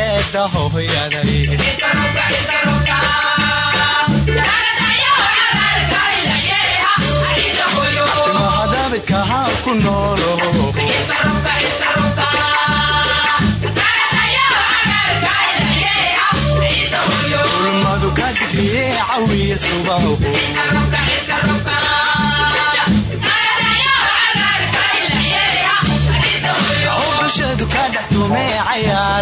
heeda hooyaday hadabidkahaa ku noolo ulmadu ka digriye cawiya subaho bulshadu ka dhex tume cayaaraho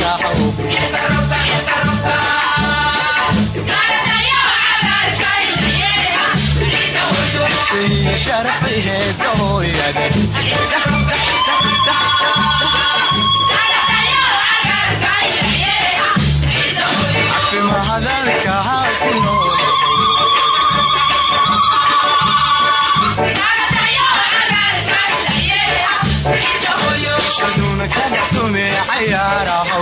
sharciheeda hooyada cafimahadalkaha ku nool shaduna ka dhex tume cayaaraho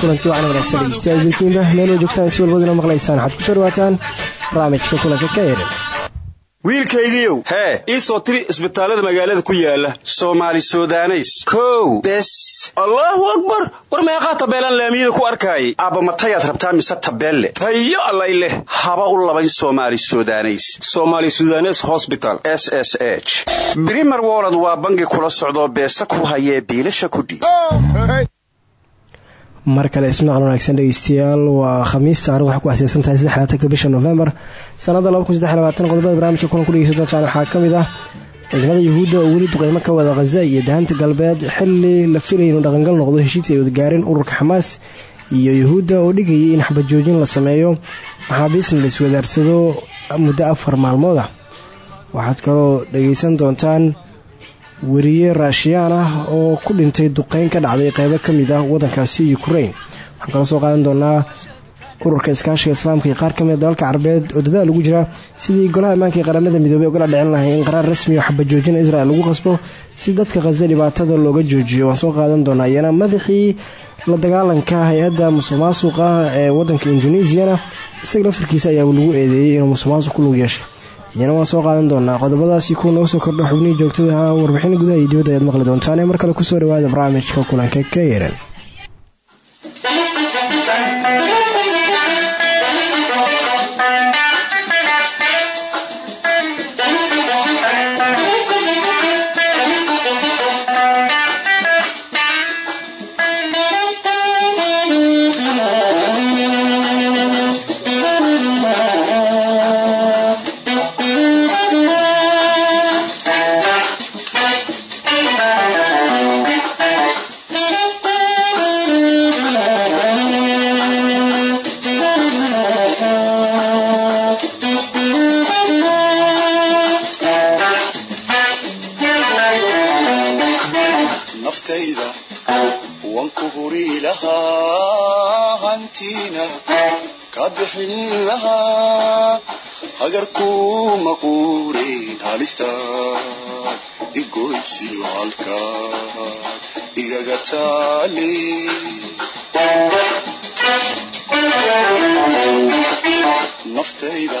kulanti wacan wanaagsan. Dhegeystayaal dilkiinba meeloo joogtaan si walbaduna maqlaysaan. Waxaad ku soo dhawaataan barnaamijka kulanka ka eran wiilkaygiiow hee? ii soo tiri isbitaallada magaalada ku yaalla soomaali sudaneys. Kow. Bes. Allaahu akbar. War meeqaa tabeelaan laamiyada ku arkaayay? Aabbamatayaad rabtaa mise tabeelle? Tayo allay leh. Haba u labayn somaali sudaneys. Somaali sudanes hosbital s s h. Brimer wolod waa bangi kula socdoo beesa ku hayee biilasha kudhiib mar kale ismaqal wanaagsan dhegeystayaal waa khamiis taarikhdu waxay ku aseysan tahay saddexlaatanka bisha novembar sanadda qodobada barnaamijka kulan ku dhegeysan doontaan waxaa ka mid ah ciidamada yuhuudda oo weli duqeymo ka wada khaza iyo daanta galbeed xili la filay inuu dhaqangal noqdo heshiis ay wadagaareen ururka xamaas iyo yuhuudda oo dhigayay in xabajoojin la sameeyo. Maxaabiisna la iswadaarsado muddo afar maalmood ah. Waxaad kaloo dhegeysan doontaan weriye raashiyaan ah oo ku dhintay duqeyn ka dhacday qeybo ka mid ah waddankaasi ukrain waxaan kala soo qaadan doonaa ururka iskaashiga islaamka iyo qaar ka mid a ah dalalka carabeed oo dadaal ugu jira sidii golaha ammaanka ee qaramada midoobey ogala dhicin lahay in qaraar rasmi oo xabajoojina israel lagu qasbo si dadka khaza dhibaatada looga joojiyo. Waan soo qaadan doonaa iyana madaxii la dagaalanka hay'adda musuqmaasuqa ee waddanka indonesiana. Isaga laftarkiisa ayaa lagu eedeeyey inuu musuqmaasuq ku lug yeeshay iyana waan soo qaadan doonaa qodobadaasi kuwa noo soo kordho xubnihii joogtada ah warbixin gudaha iyo dibadda ayaad maqli doontaan. Ee mar kale ku soo dhawaada barnaamijka kulanka ka yeeran bixin lahaa hagar kuma quurayn halista igoysiyo halka igaga taali. Naftayda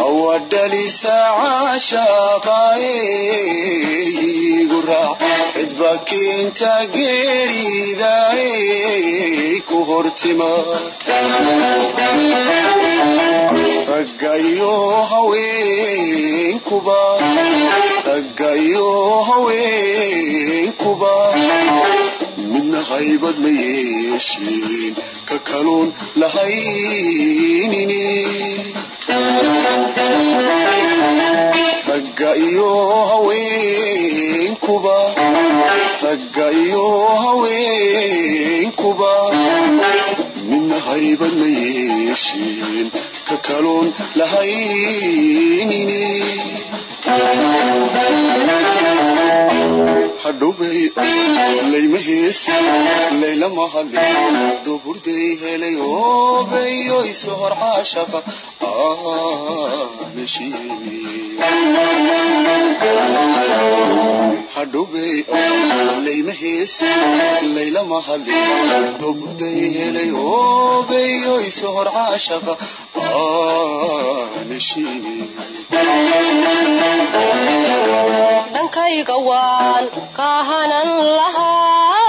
hawadhalisa caashaqaygura cidbakiinta geeridaay ku hortima raggayo haweenkuba raggayo haweenkuba midna haybad ma yeesheen ka kaluun lahaynini ragga iyo haweenkuba ragga iyo haweenkuba midna haybad ma yeesheen kaloon lahaynine hadhowbay layma heesi laylama hadlin duburday helay oobayoyso hor caashaqa hadhowbay layma heesi laylama hadlin duburday helay oobayoyso hor caashaqa aanashiini dhankayga waan kaahanan lahaa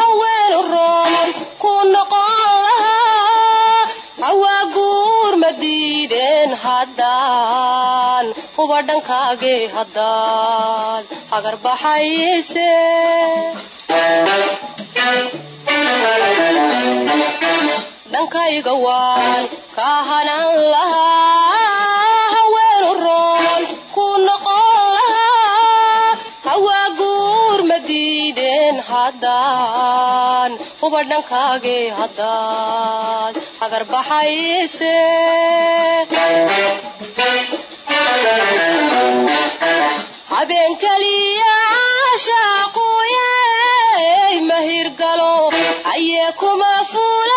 haweenu roon ku noqon lahaa hawaa guur ma diideen haddaan huba dhankaagee haddaad hagar baxayse dhankayga waan kaahanan lahaa haddaan huba dhankaagee haddaad hagar baxayse habeen keliya caashaaquye mahirgalo ayee kuma fulaye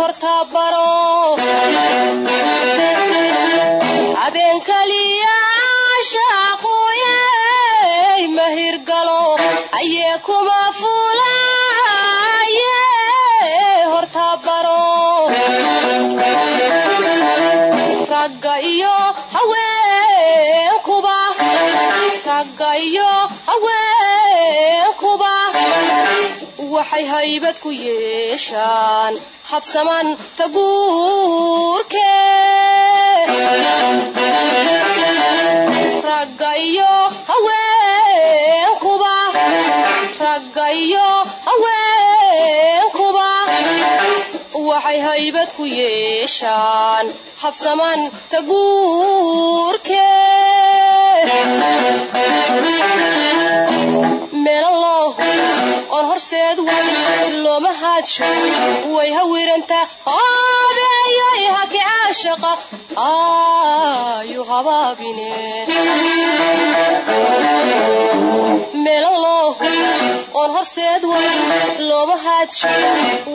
horta baro habeen keliya caashaaquye mahirgalo ayee kuma fulaye horta baro. Ragga iyo waxay haybad ku yeeshaan. Habsaman taguurke ragga iyo haweenkuba ragga iyo haweenkuba waxay haybad ku yeeshaan. Habsaman taguurke oon horseed way looma haadsho way hawiranta hoobeeyoy haki caashaqa. Ayu habaabine. Meelan loohu oon horseed way looma haadsho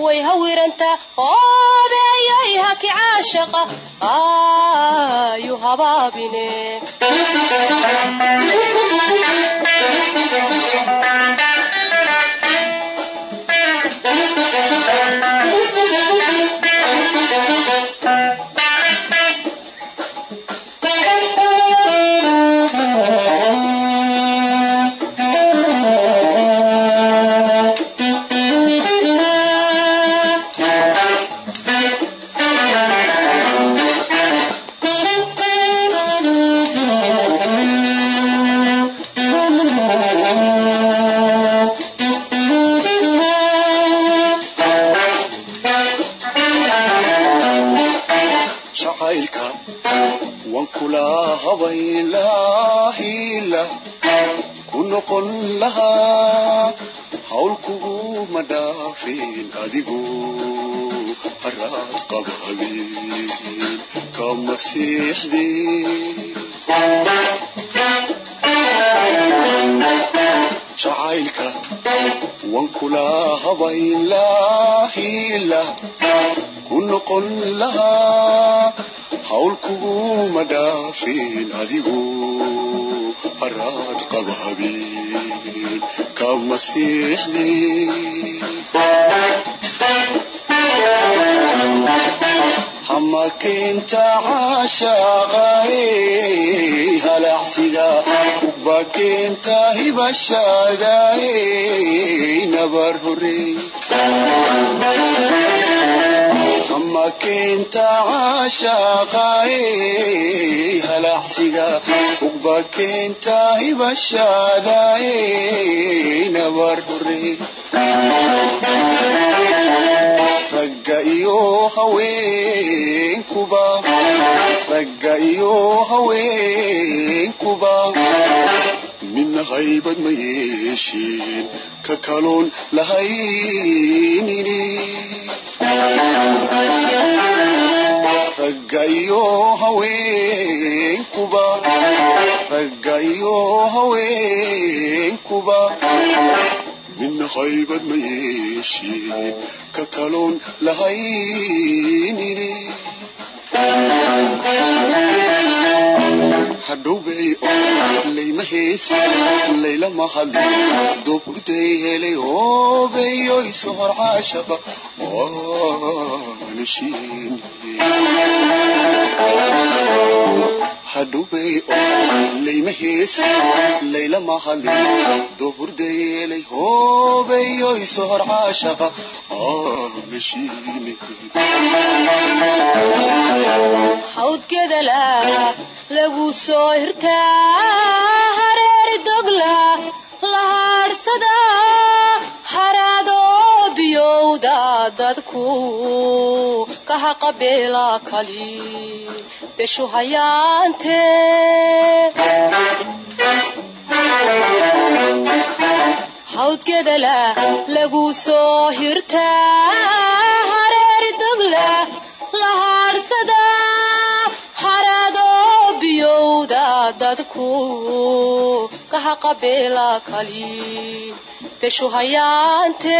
way hawiranta hoobeeyoy haki caashaqa ayu habaabine seexdeen jacaylka waan kula habayn lahiila ku noqon lahaa hawl kuguma dhaafin adigu haraad qaba habeen kama seexdeen hama keenta caashaqae halacsiga ba keenta hibashadae nabar horey hama keenta caashaqae halacsiga ugba keenta hibashadae nabar horey haybad ma yeeshiin ka kaloon lahaynini ragga iyo haweenkuba ragga iyo haweenkuba midna haybad ma ka kaloon lahaynini hadhowbay heesi layla mahadli duburday helay hoobeyo isu hor caashaqa waanashiin hadhowbay layma heesi layla mahadli duburday helay hoobeyo isu hor caashaqa hawdgedala lagu soo hirtaa hareeri dogla la haadhsada haraado biyowda dadku ka haqabeela kali beshu hayaante hawdgedala lagu soo hirtaa hareeri dogla la haadhsada haraado biyowda dadku. Ka haqabeela kali beshu hayaante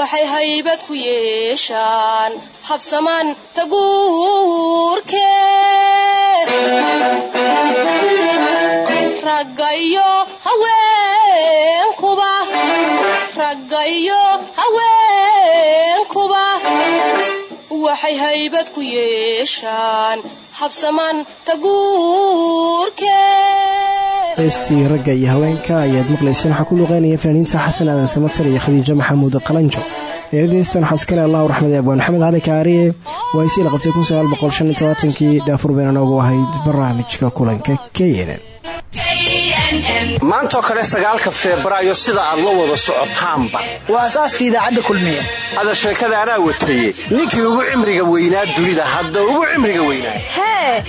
waxay haybad ku yeeshaan. Habsamaan taguurke raggayo haweenkuba raggayo haweenkuba waxay haybad ku yeeshaan. Habsamaan taguurke heestii ragga iyo haweenka ayaad maqlayseen waxaa ku luuqeynaya fanaaniinta xasan aadan samatar iyo khadiijo maxamuud qalanjo. Eeradaheystan xaskale allahu raxmad abwaan maxamed cali kaariye waa isii la qabtay kii daafur bayna noogu ahayd barnaamijka kulanka keyenen maantoo kale sagaalka febraayo sida aad la wada socotaanba. Waa asaaska idaacadda kulmiye. Ada sheekada anaa wataye ninkii ugu cimriga weynaa dunida hadda ugu cimriga weynaa. Hee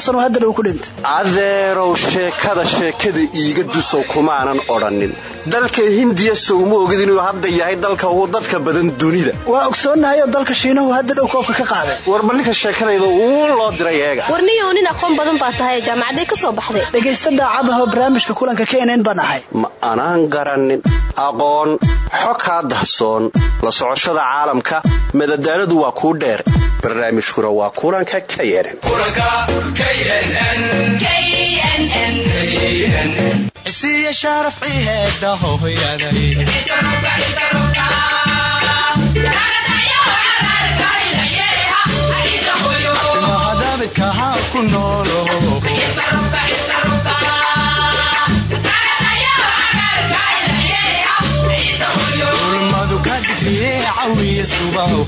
sano haddana uu ku dhintay. Adeerow sheekada sheekada iiga dusow kumaanan odhannin. Dalka hindiya sowma ogid inuu hadda yahay dalka ugu dadka badan dunida. Waa ogsoonnahayoo dalka shiinahu hadda dhow koobka ka qaaday. Warba ninka sheekadayda uu loo diray eega? Warniyow nin aqoon badan baa tahay jaamacaday ka soo baxday. Dhegaysta daacadahoo barnaamijka kulanka kenen baan ahay. Ma anaan garannin aqoon xo kaa dahsoon. La socoshada caalamka madadaaladu waa kuu dheer. Barnaamijkuna waa kulanka ha ku noolo subaho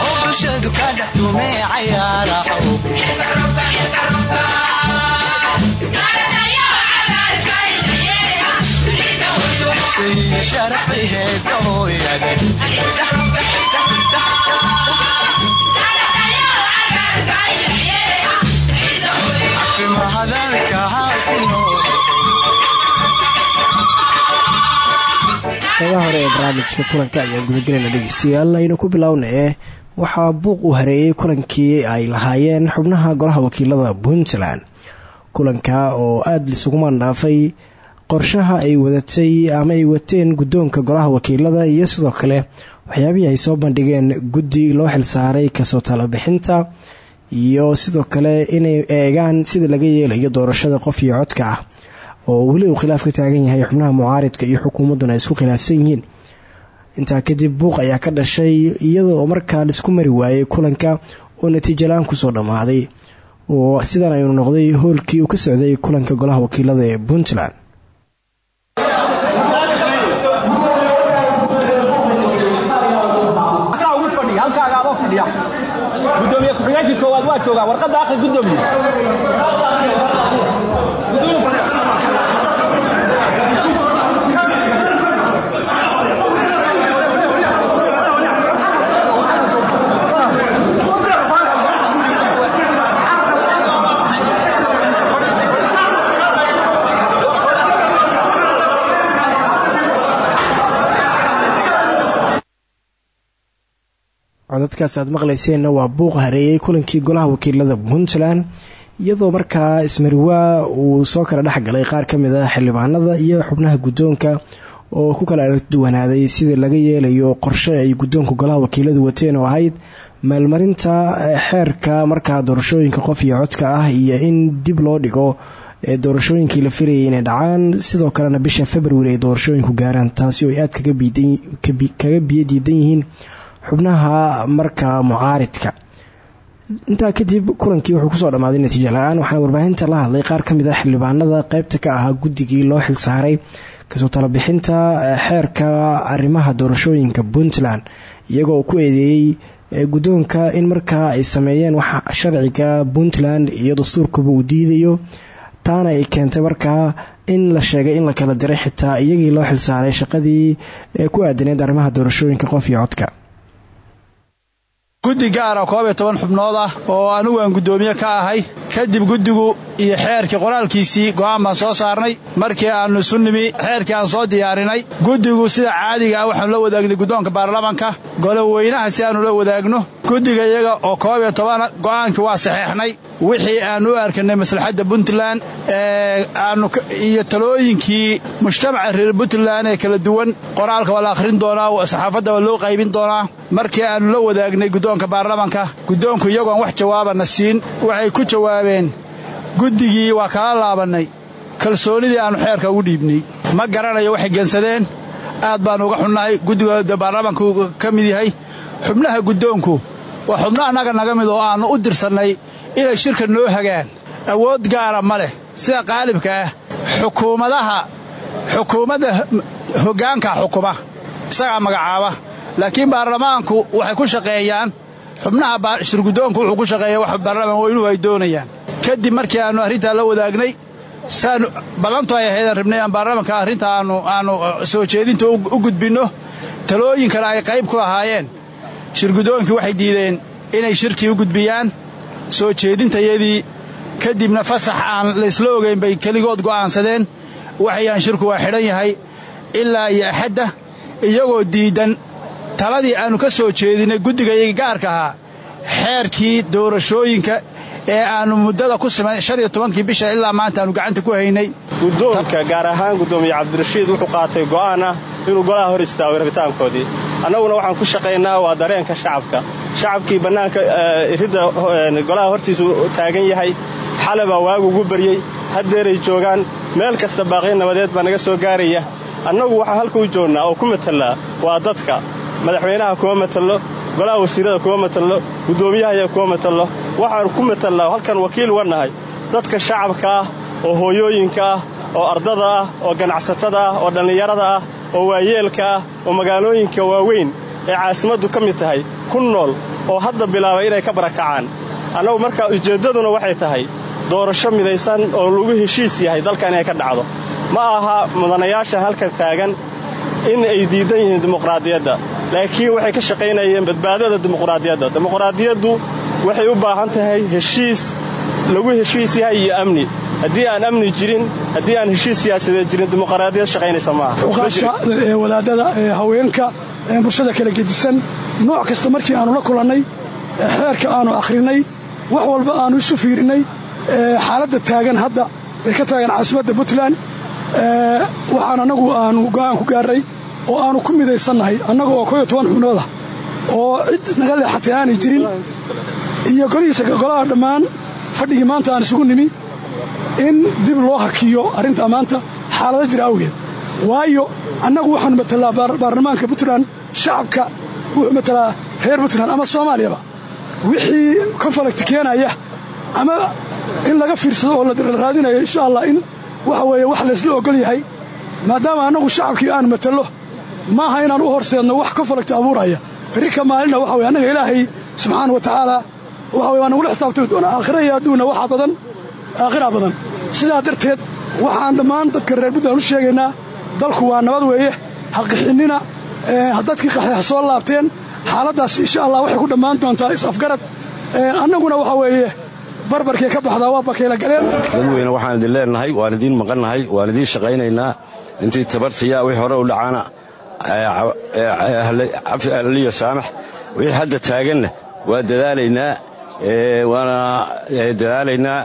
oo bulshadu ka dhex tumee cayaaraho isiya sharaf qeybaha hore ee barnaamijka kulanka ayaan gudagelayna dhegeystayaal aynu ku bilownee waxaa buuq u hareeyey kulankii ay lahaayeen xubnaha golaha wakiilada puntland. Kulanka oo aada lisugu maandhaafay qorshaha ay wadatay ama ay wateen guddoonka golaha wakiilada iyo sidoo kale waxyaabihii ay soo bandhigeen guddi loo xilsaaray ka soo talabixinta iyo sidoo kale inay eegaan sida laga yeelayo doorashada qof iyo codka ah oo weli uu khilaaf ka taagan yahay xubnaha mucaaridka iyo xukuumadduna ay isku khilaafsan yihiin. Intaa kadib buuq ayaa ka dhashay iyada oo markaa la isku mari waayey kulanka oo natiijalaan ku soo dhammaaday oo sidan aynu noqday hoolkii uu ka socday kulanka golaha wakiilada ee puntland. Gudoomiye ku-xigeenkii koowaad waa joogaa warqadda akhri gudoomiye codadkaas aad maqlayseenna waa buuq hareeyey kulankii golaha wakiilada puntland iyadoo markaa ismariwaa uu soo kala dhexgalay qaar ka mid ah xildhibaanada iyo xubnaha guddoonka oo ku kala aragduwanaaday sida laga yeelayo qorshe ay guddoonka golaha wakiiladu wateen oo ahayd maalmarinta xeerka markaa doorashooyinka qof iyo codka ah iyo in dib loo dhigo doorashooyinkii la filayay inay dhacaan. Sidoo kalena bisha februari ay doorashooyinku gaaraan taasi oo ay aad kaga biyo diidan yihiin xubnaha markaa mucaaridka. Intaa kadib kulankii wuxuu ku soo dhammaaday natiijo la'aan waxaana warbaahinta la hadlay. Qaar ka mid ah xildhibaanada qeybta ka ahaa guddigii loo xilsaaray ka soo talabixinta xeerka arrimaha doorashooyinka puntland iyagoo ku eedeeyey guddoonka in markaa ay sameeyeen wax sharciga puntland iyo dastuurkuba uu diidayo taana ay keentay markaa in la sheegay in la kala diray xitaa iyagii loo xilsaaray shaqadii ku aadaneed arrimaha doorashooyinka qof iyo codka guddi gaara koob iyo toban xubnood ah oo anigu aan guddoomiye ka ahay kadib guddigu iyo xeerkii qoraalkiisii go'aan baan soo saarnay. Markii aannu isu nimi xeerkii aan soo diyaarinay guddigu sida caadiga ah waxaanu la wadaagnay guddoonka baarlamanka goloweynaha si aannu la wadaagno. Guddiga iyaga oo koob iyo toban go'aankii waa saxeexnay wixii aannu u arkanay maslaxadda puntland iyo talooyinkii mujtamaca reer puntland ee kala duwan qoraalka waa la akhrin doonaa saxaafadda waa loo qaybin doonaa markii aannu la wadaagnay guddoonka baarlamanka guddoonku iyagoon wax jawaabana siin. Waxay ku jawaabeen guddigii waa kala laabannay. Kalsoonnidii aannu xeerka ugu dhiibnay. Ma garanayo waxay geensadeen aad baannu uga xunnahay. Guddiga baarlamanku ka mid yahay. Xubnaha guddoonku waa xubno annaga naga mid oo aannu u dirsannay inay shirka noo hagaan. Awood gaara ma leh. Sida qaalibka ah xukuumadaha xukuumadda hoggaanka xukuma isagaa magacaaba laakiin baarlamaanku waxay ku shaqeeyaan. Xubnaha shirguddoonku wuxuu ku shaqeeya wax baarlamaan weynuhu ay doonayaan. Kadib markii aannu arrintaa la wadaagnay saanu ballantu ay ahaydaan rabnay aan baarlamanka arrinta aannu aannu soo jeedinta u gudbinno. Talooyinkana ay qayb ku ahaayeen. Shirguddoonkii waxay diideen inay shirkii u gudbiyaan. Soo jeedintayadii kadibna fasax aan laysla ogayn bay keligood go'aansadeen. Waxayaan shirku waa xidhan yahay ilaa iyo axadda iyagoo diiddan taladii aannu ka soo jeedinnay guddigayagii gaarka ahaa. Xeerkii doorashooyinka ee aannu muddada ku siman shan iyo tobankii bisha ilaa maanta aannu gacanta ku haynay. Guddoonka gaar ahaan guddoomiye cabdirashiid wuxuu qaatay go'aan ah inuu golaha hor istaago rabitaankoodii. Annaguna waxaan ku shaqaynaa waa dareenka shacabka. Shacabkii bannaanka ridda golaha hortiisu taagan yahay. Xale baa waagu ugu baryey haddeeray joogaan. Meel kasta baaqi nabadeed baa naga soo gaaraya. Annagu waxaan halka u joognaa oo ku matallaa waa dadka madaxweynaha kuma matallo golaha wasiirrada kuma matallo guddoomiyahayaa kuma matallo waxaannu ku matallaa halkan wakiil uga nahay. Dadka shacabka ah oo hooyooyinka ah oo ardada ah oo ganacsatada ah oo dhallinyarada ah oo waayeelka ah oo magaalooyinka waaweyn ee caasimaddu ka mid tahay ku nool oo hadda bilaabay inay ka barakacaan. Annagu markaa ujeeddaduna waxay tahay doorasho midaysan oo lagu heshiis yahay dalka inay ka dhacdo. Ma aha mudanayaasha halkan taagan in ay diidan yihiin dimuqraadiyadda. Laakiin waxay ka shaqaynayeen badbaadada dimuqraadiyadda. Dimuqraadiyaddu waxay u baahan tahay heshiis lagu heshiis yahay iyo amni. Haddii aan amni jirin haddii aan heshiis siyaasadeed jirin dimuqraadiyad shaqaynaysa maaha. Uqaasha wadaadada haweenka bulshada kala gedisan. Nooc kasta markii aannu la kulannay xeerka aannu akhrinay wax walba aannu isu fiirinnay xaaladda taagan hadda ee ka taagan caasimadda puntland waxaan annagu aannu go'aan ku gaarray oo aannu ku midaysannahay annaga oo koyo toban oo cid naga leexatay aanay jirin iyo golihiisa golaha dhammaan fadhigii maanta aan isugu nimi in dib loo hakiyo arrintaa maanta xaalado jira awgeed. Waayo annagu waxaanu matalaa baarlamaanka puntland shacabka wuxuu matalaa reer puntland ama soomaaliyaba. Wixii konfalekti keenaya ama in laga fiirsado oo la raadinayo insha allah in waxa weeye wax laysla ogol yahay maadaama annagu shacabkii aan matallo maaha inaan u horseedno wax konfalekti abuuraya. Berri ka maalina waxa weye annaga ilaahay subxaana wa tacaala waxa weye waa nagula xisaabtami doonaa aakhira iyo adduunna waxaa badan aakhira badan. Sidaa darteed waxaan dhammaan dadka reer puntland u sheegaynaa dalku waa nabad weeye haqixinnina dadkii qaxay ha soo laabteen xaaladdaas insha allah waxay ku dhammaan doontaa is-afgarad. Annaguna waxa weeye barbarkay ka baxdaa waa bakayla galeen dadweyne waxaan idin leenahay waan idiin maqannahay waan idiin shaqaynaynaa. Intii tabartiya wixii hore u dhacaana liyo saamax wixii hadda taaganna waa dadaalaynaa waana dadaalaynaa.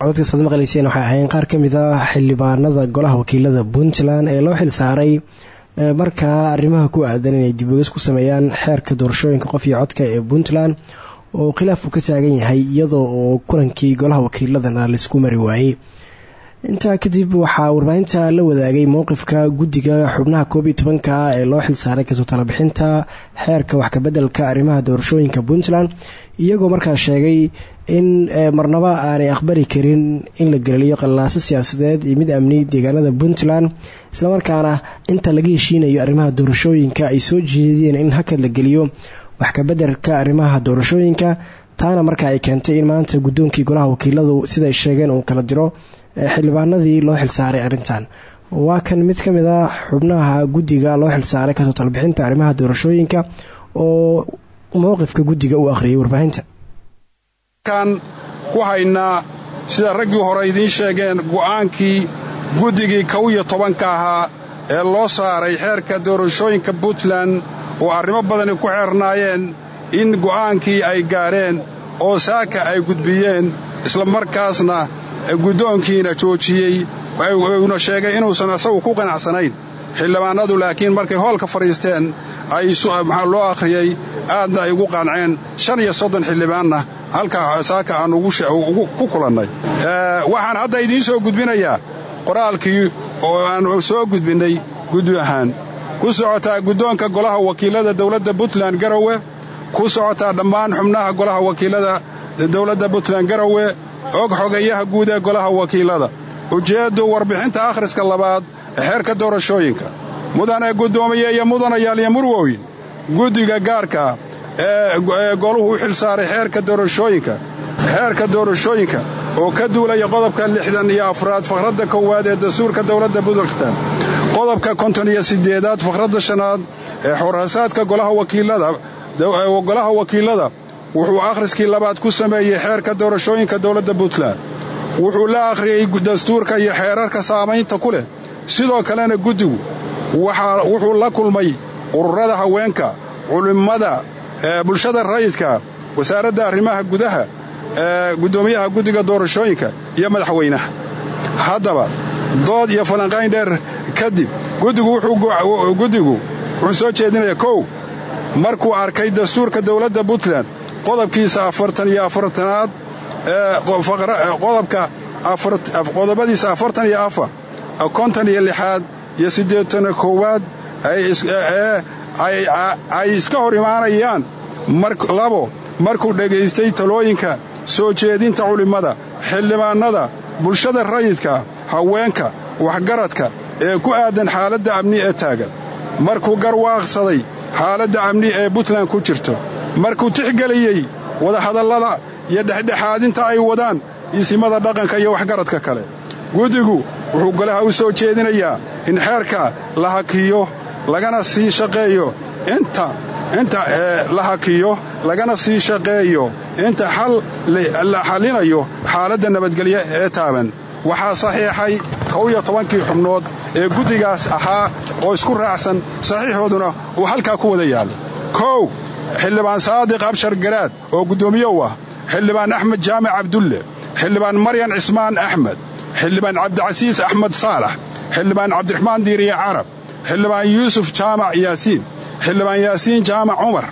Cododkaas aad maqlayseen waxay ahayn qaar ka mid ah xildhibaanada golaha wakiilada puntland ee loo xil saaray. Markaa arrimaha ku aadan inay dibogis ku sameeyaan xeerka doorashooyinka qof iyo codka ee puntland oo khilaafku ka taagan yahay iyadoo oo kulankii golaha wakiiladana la isku mari waayey. Intaa kadib waxaa warbaahinta la wadaagay mowqifka guddiga xubnaha koob iyo ee loo xilsaaray ka soo talabixinta xeerka wax kabeddelka arrimaha doorashooyinka puntland iyagoo markaa sheegay in marnaba aanay aqbali karin in la gelaliyo qallaaso siyaasadeed iyo mid amni deegaanada puntland islamarkaana inta laga heshiinayo arrimaha doorashooyinka ay soo jeediyeen in hakad la geliyo wax arrimaha doorashooyinka taana marka ay keentay in maanta guddoonkii golaha wakiiladu siday sheegeen uu kala diro xildhibaanadii loo xilsaaray arrintan. Waa kan mid ka mid ah xubnaha guddiga loo xilsaaray ka soo talbixinta arrimaha doorashooyinka oo mowqifka guddiga u akhriyay warbaahinta. Kan ku haynaa sida raggii hore idiin sheegeen go'aankii guddigii kow iyo tobanka ahaa ee loo saaray xeerka doorashooyinka puntland oo arrimo badani ku xeernaayeen in go'aankii ay gaadheen oo saaka ay gudbiyeen isla markaasna guddoonkiina joojiyey. Uuna sheegay inuusan asagu ku qanacsanayn. Xildhibaannadu laakiin markay hoolka fadhiisteen ay maxaa loo akhriyey aadna ay ugu qanceen shan iyo soddon xildhibaanna halkaa saaka aan ku kulannay. Waxaan hadda idiin soo gudbinayaa qoraalkii oo aan soo gudbinnay guddi ahaan ku socotaa guddoonka golaha wakiilada dowladda puntland garowe ku socotaa dhammaan xubnaha golaha wakiilada dowladda puntland garowe og xogayaha guud ee golaha wakiilada. Ujeeddu warbixinta akhriska labaad ee xeerka doorashooyinka. Mudane guddoomiye iyo mudanayaal iyo murwoyn guddiga gaarka ee goluhu u xil saaray xeerka doorashooyinka. Xeerka doorashooyinka oo ka duulaya qodobka lixdan iyo afraad fakhradda koowaad ee dastuurka dowladda puntland qodobka konton iyo siddeedaad fakhradda shanaad ee xorhasaadka golaha wakiilada golaha wakiilada wuxuu akhriskii labaad ku sameeyey xeerka doorashooyinka dowladda puntland. Wuxuu la akhriyey dastuurka iyo xeerarka saamaynta ku leh. Sidoo kalena guddigu wuxuu la kulmay ururada haweenka culimmada bulshada rayidka wasaaradda arrimaha gudaha guddoomiyaha guddiga doorashooyinka iyo madaxweynaha. Haddaba dood iyo falanqayn dheer kadib guddigu wuxuu soo jeedinaya kow markuu arkay dastuurka dowladda puntland qodobkiisa afartan iyo afartanaad qodobka qodobadiisa afartan iyo afar konton iyo lixaad iyo siddeetana koowaad ay iska hor imaanayaan labo markuu dhegaystay talooyinka soo jeedinta culimmada xildhibaannada bulshada rayidka haweenka waxgaradka ee ku aadan xaaladda amni ee taagan. Markuu garwaaqsaday xaaladda amni ee puntland ku jirto. Markuu tixgeliyey wadahadallada iyo dhexdhexaadinta ay wadaan isimada dhaqanka iyo waxgaradka kale. Guddigu wuxuu golaha u soo jeedinayaa in xeerka la hakiyo lagana sii shaqeeyo inta inta la hakiyo lagana sii shaqeeyo inta xal la xallinayo xaaladda nabadgelyo ee taaban. Waxaa saxiixay kow iyo tobankii xubnood ee guddigaas ahaa oo isku raacsan saxiixooduna uu halkaa ku wada yaalla kow xildhibaan saadiq abshar garaad oo guddoomiyow ah xildhibaan axmed jaamic cabdulle xildhibaan maryan cismaan axmed xildhibaan cabdicasiis axmed saalax xildhibaan cabdiraxmaan diiriye carab xildhibaan yuusuf jaamac yaasiin xildhibaan yaasiin jaamac cumar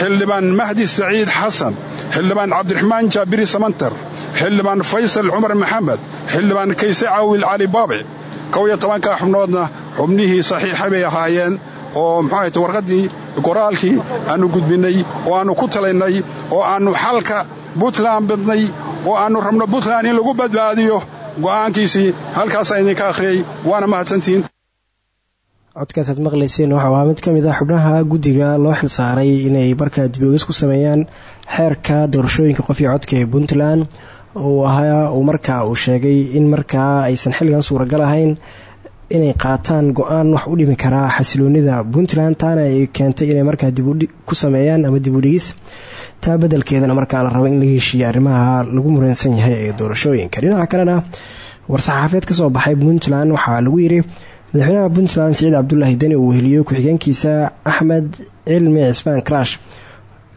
xildhibaan mahdi saciid xasan xildhibaan cabdiraxmaan jaabiri samantar xildhibaan faysal cumar maxamed xildhibaan kayse caawil cali baabic kow iyo tobankaa xubnoodna xubnihii saxiixa bay ahaayeen oo muxuahayte warqaddii qoraalkii aannu gudbinnay oo aannu ku talaynay oo aannu xalka buntland bidnay oo aannu rabno buntland in lagu badbaadiyo. Go'aankiisii halkaasaa idinka akhriyey waana mahadsantihiin codkaasaad maqlayseen waxau ahaa mid ka mid ah xubnaha guddiga loo xilsaaray inay markaa dibogis ku sameeyaan xeerka doorashooyinka qofii codka ee puntland uu ahaa uu markaa uu sheegay in markaa aysan xilligan suuragal ahayn inay qaataan go'aan wax u dhimi karaa xasiloonida puntland taana ay keentay inay markaa ku sameeyaan ama dib u dhigis. Taa beddelkeedana markaa la rabo in laga heshiiya arrimaha lagu muransan yahay ee doorashooyinka. Dhinaca kalena war-saxaafeed ka soo baxay puntland waxaa lagu yiri madaxweynaha puntland siciid cabdulaahi deni uu weheliyo ku-xigeenkiisa axmed cilmi cismaan karash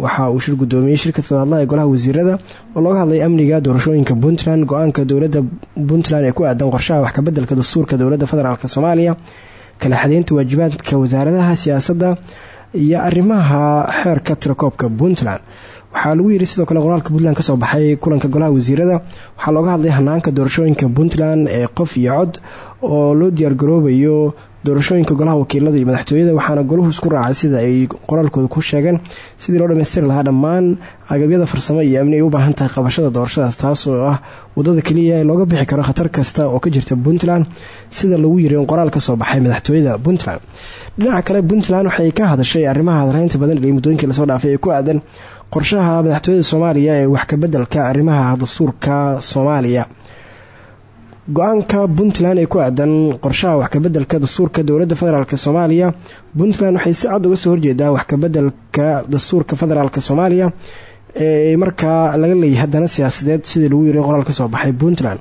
waxa uu shir gudoomiyey shirka todobadlaha ee golaha wasiirada oo looga hadlay amniga doorashooyinka puntland go'aanka dowladda puntland ee ku aadan qorshaha wax kabeddelka dastuurka dowladda federaalk soomaaliya. Kala xadeynta waajibaadka wasaaradaha siyaasadda iyo arrimaha xeerka tirakoobka puntland. Waxaa lagu yiri sidoo kale qoraalka puntland ka soo baxay kulanka golaha wasiirada. Waxaa looga hadlay hanaanka doorashooyinka puntland ee qof iyo cod oo loo diyaargaroobayo doorashooyinka golaha wakiilada iyo madaxtooyada waxaana golahu isku raacay sida ay qoraalkooda ku sheegeen sidii loo dhammaystiri lahaa dhammaan agabyada farsamo iyo amni ay u baahan tahay qabashada doorashadaas taas oo ah waddada keliya ee looga bixi karo khatar kasta oo ka jirta puntland sida lagu yiri in qoraal ka soo baxay madaxtooyada puntland. Dhinaca kale puntland waxay ka hadashay arrimaha hadreynta badan ee muddooyinkii la soo dhaafay ee ku aadan qorshaha madaxtooyada soomaaliya ee wax kabeddelka arrimaha dastuurka soomaaliya go'aanka puntland ee ku aadan qorshaha wax kabeddelka dastuurka dowladda federaalk soomaaliya. Puntland waxay si cad uga soo horjeedaa wax kabeddelka dastuurka federaalk soomaaliya ee markaa laga leeyahay haddana siyaasadeed sidii lagu yiri qoraal ka soo baxay puntland.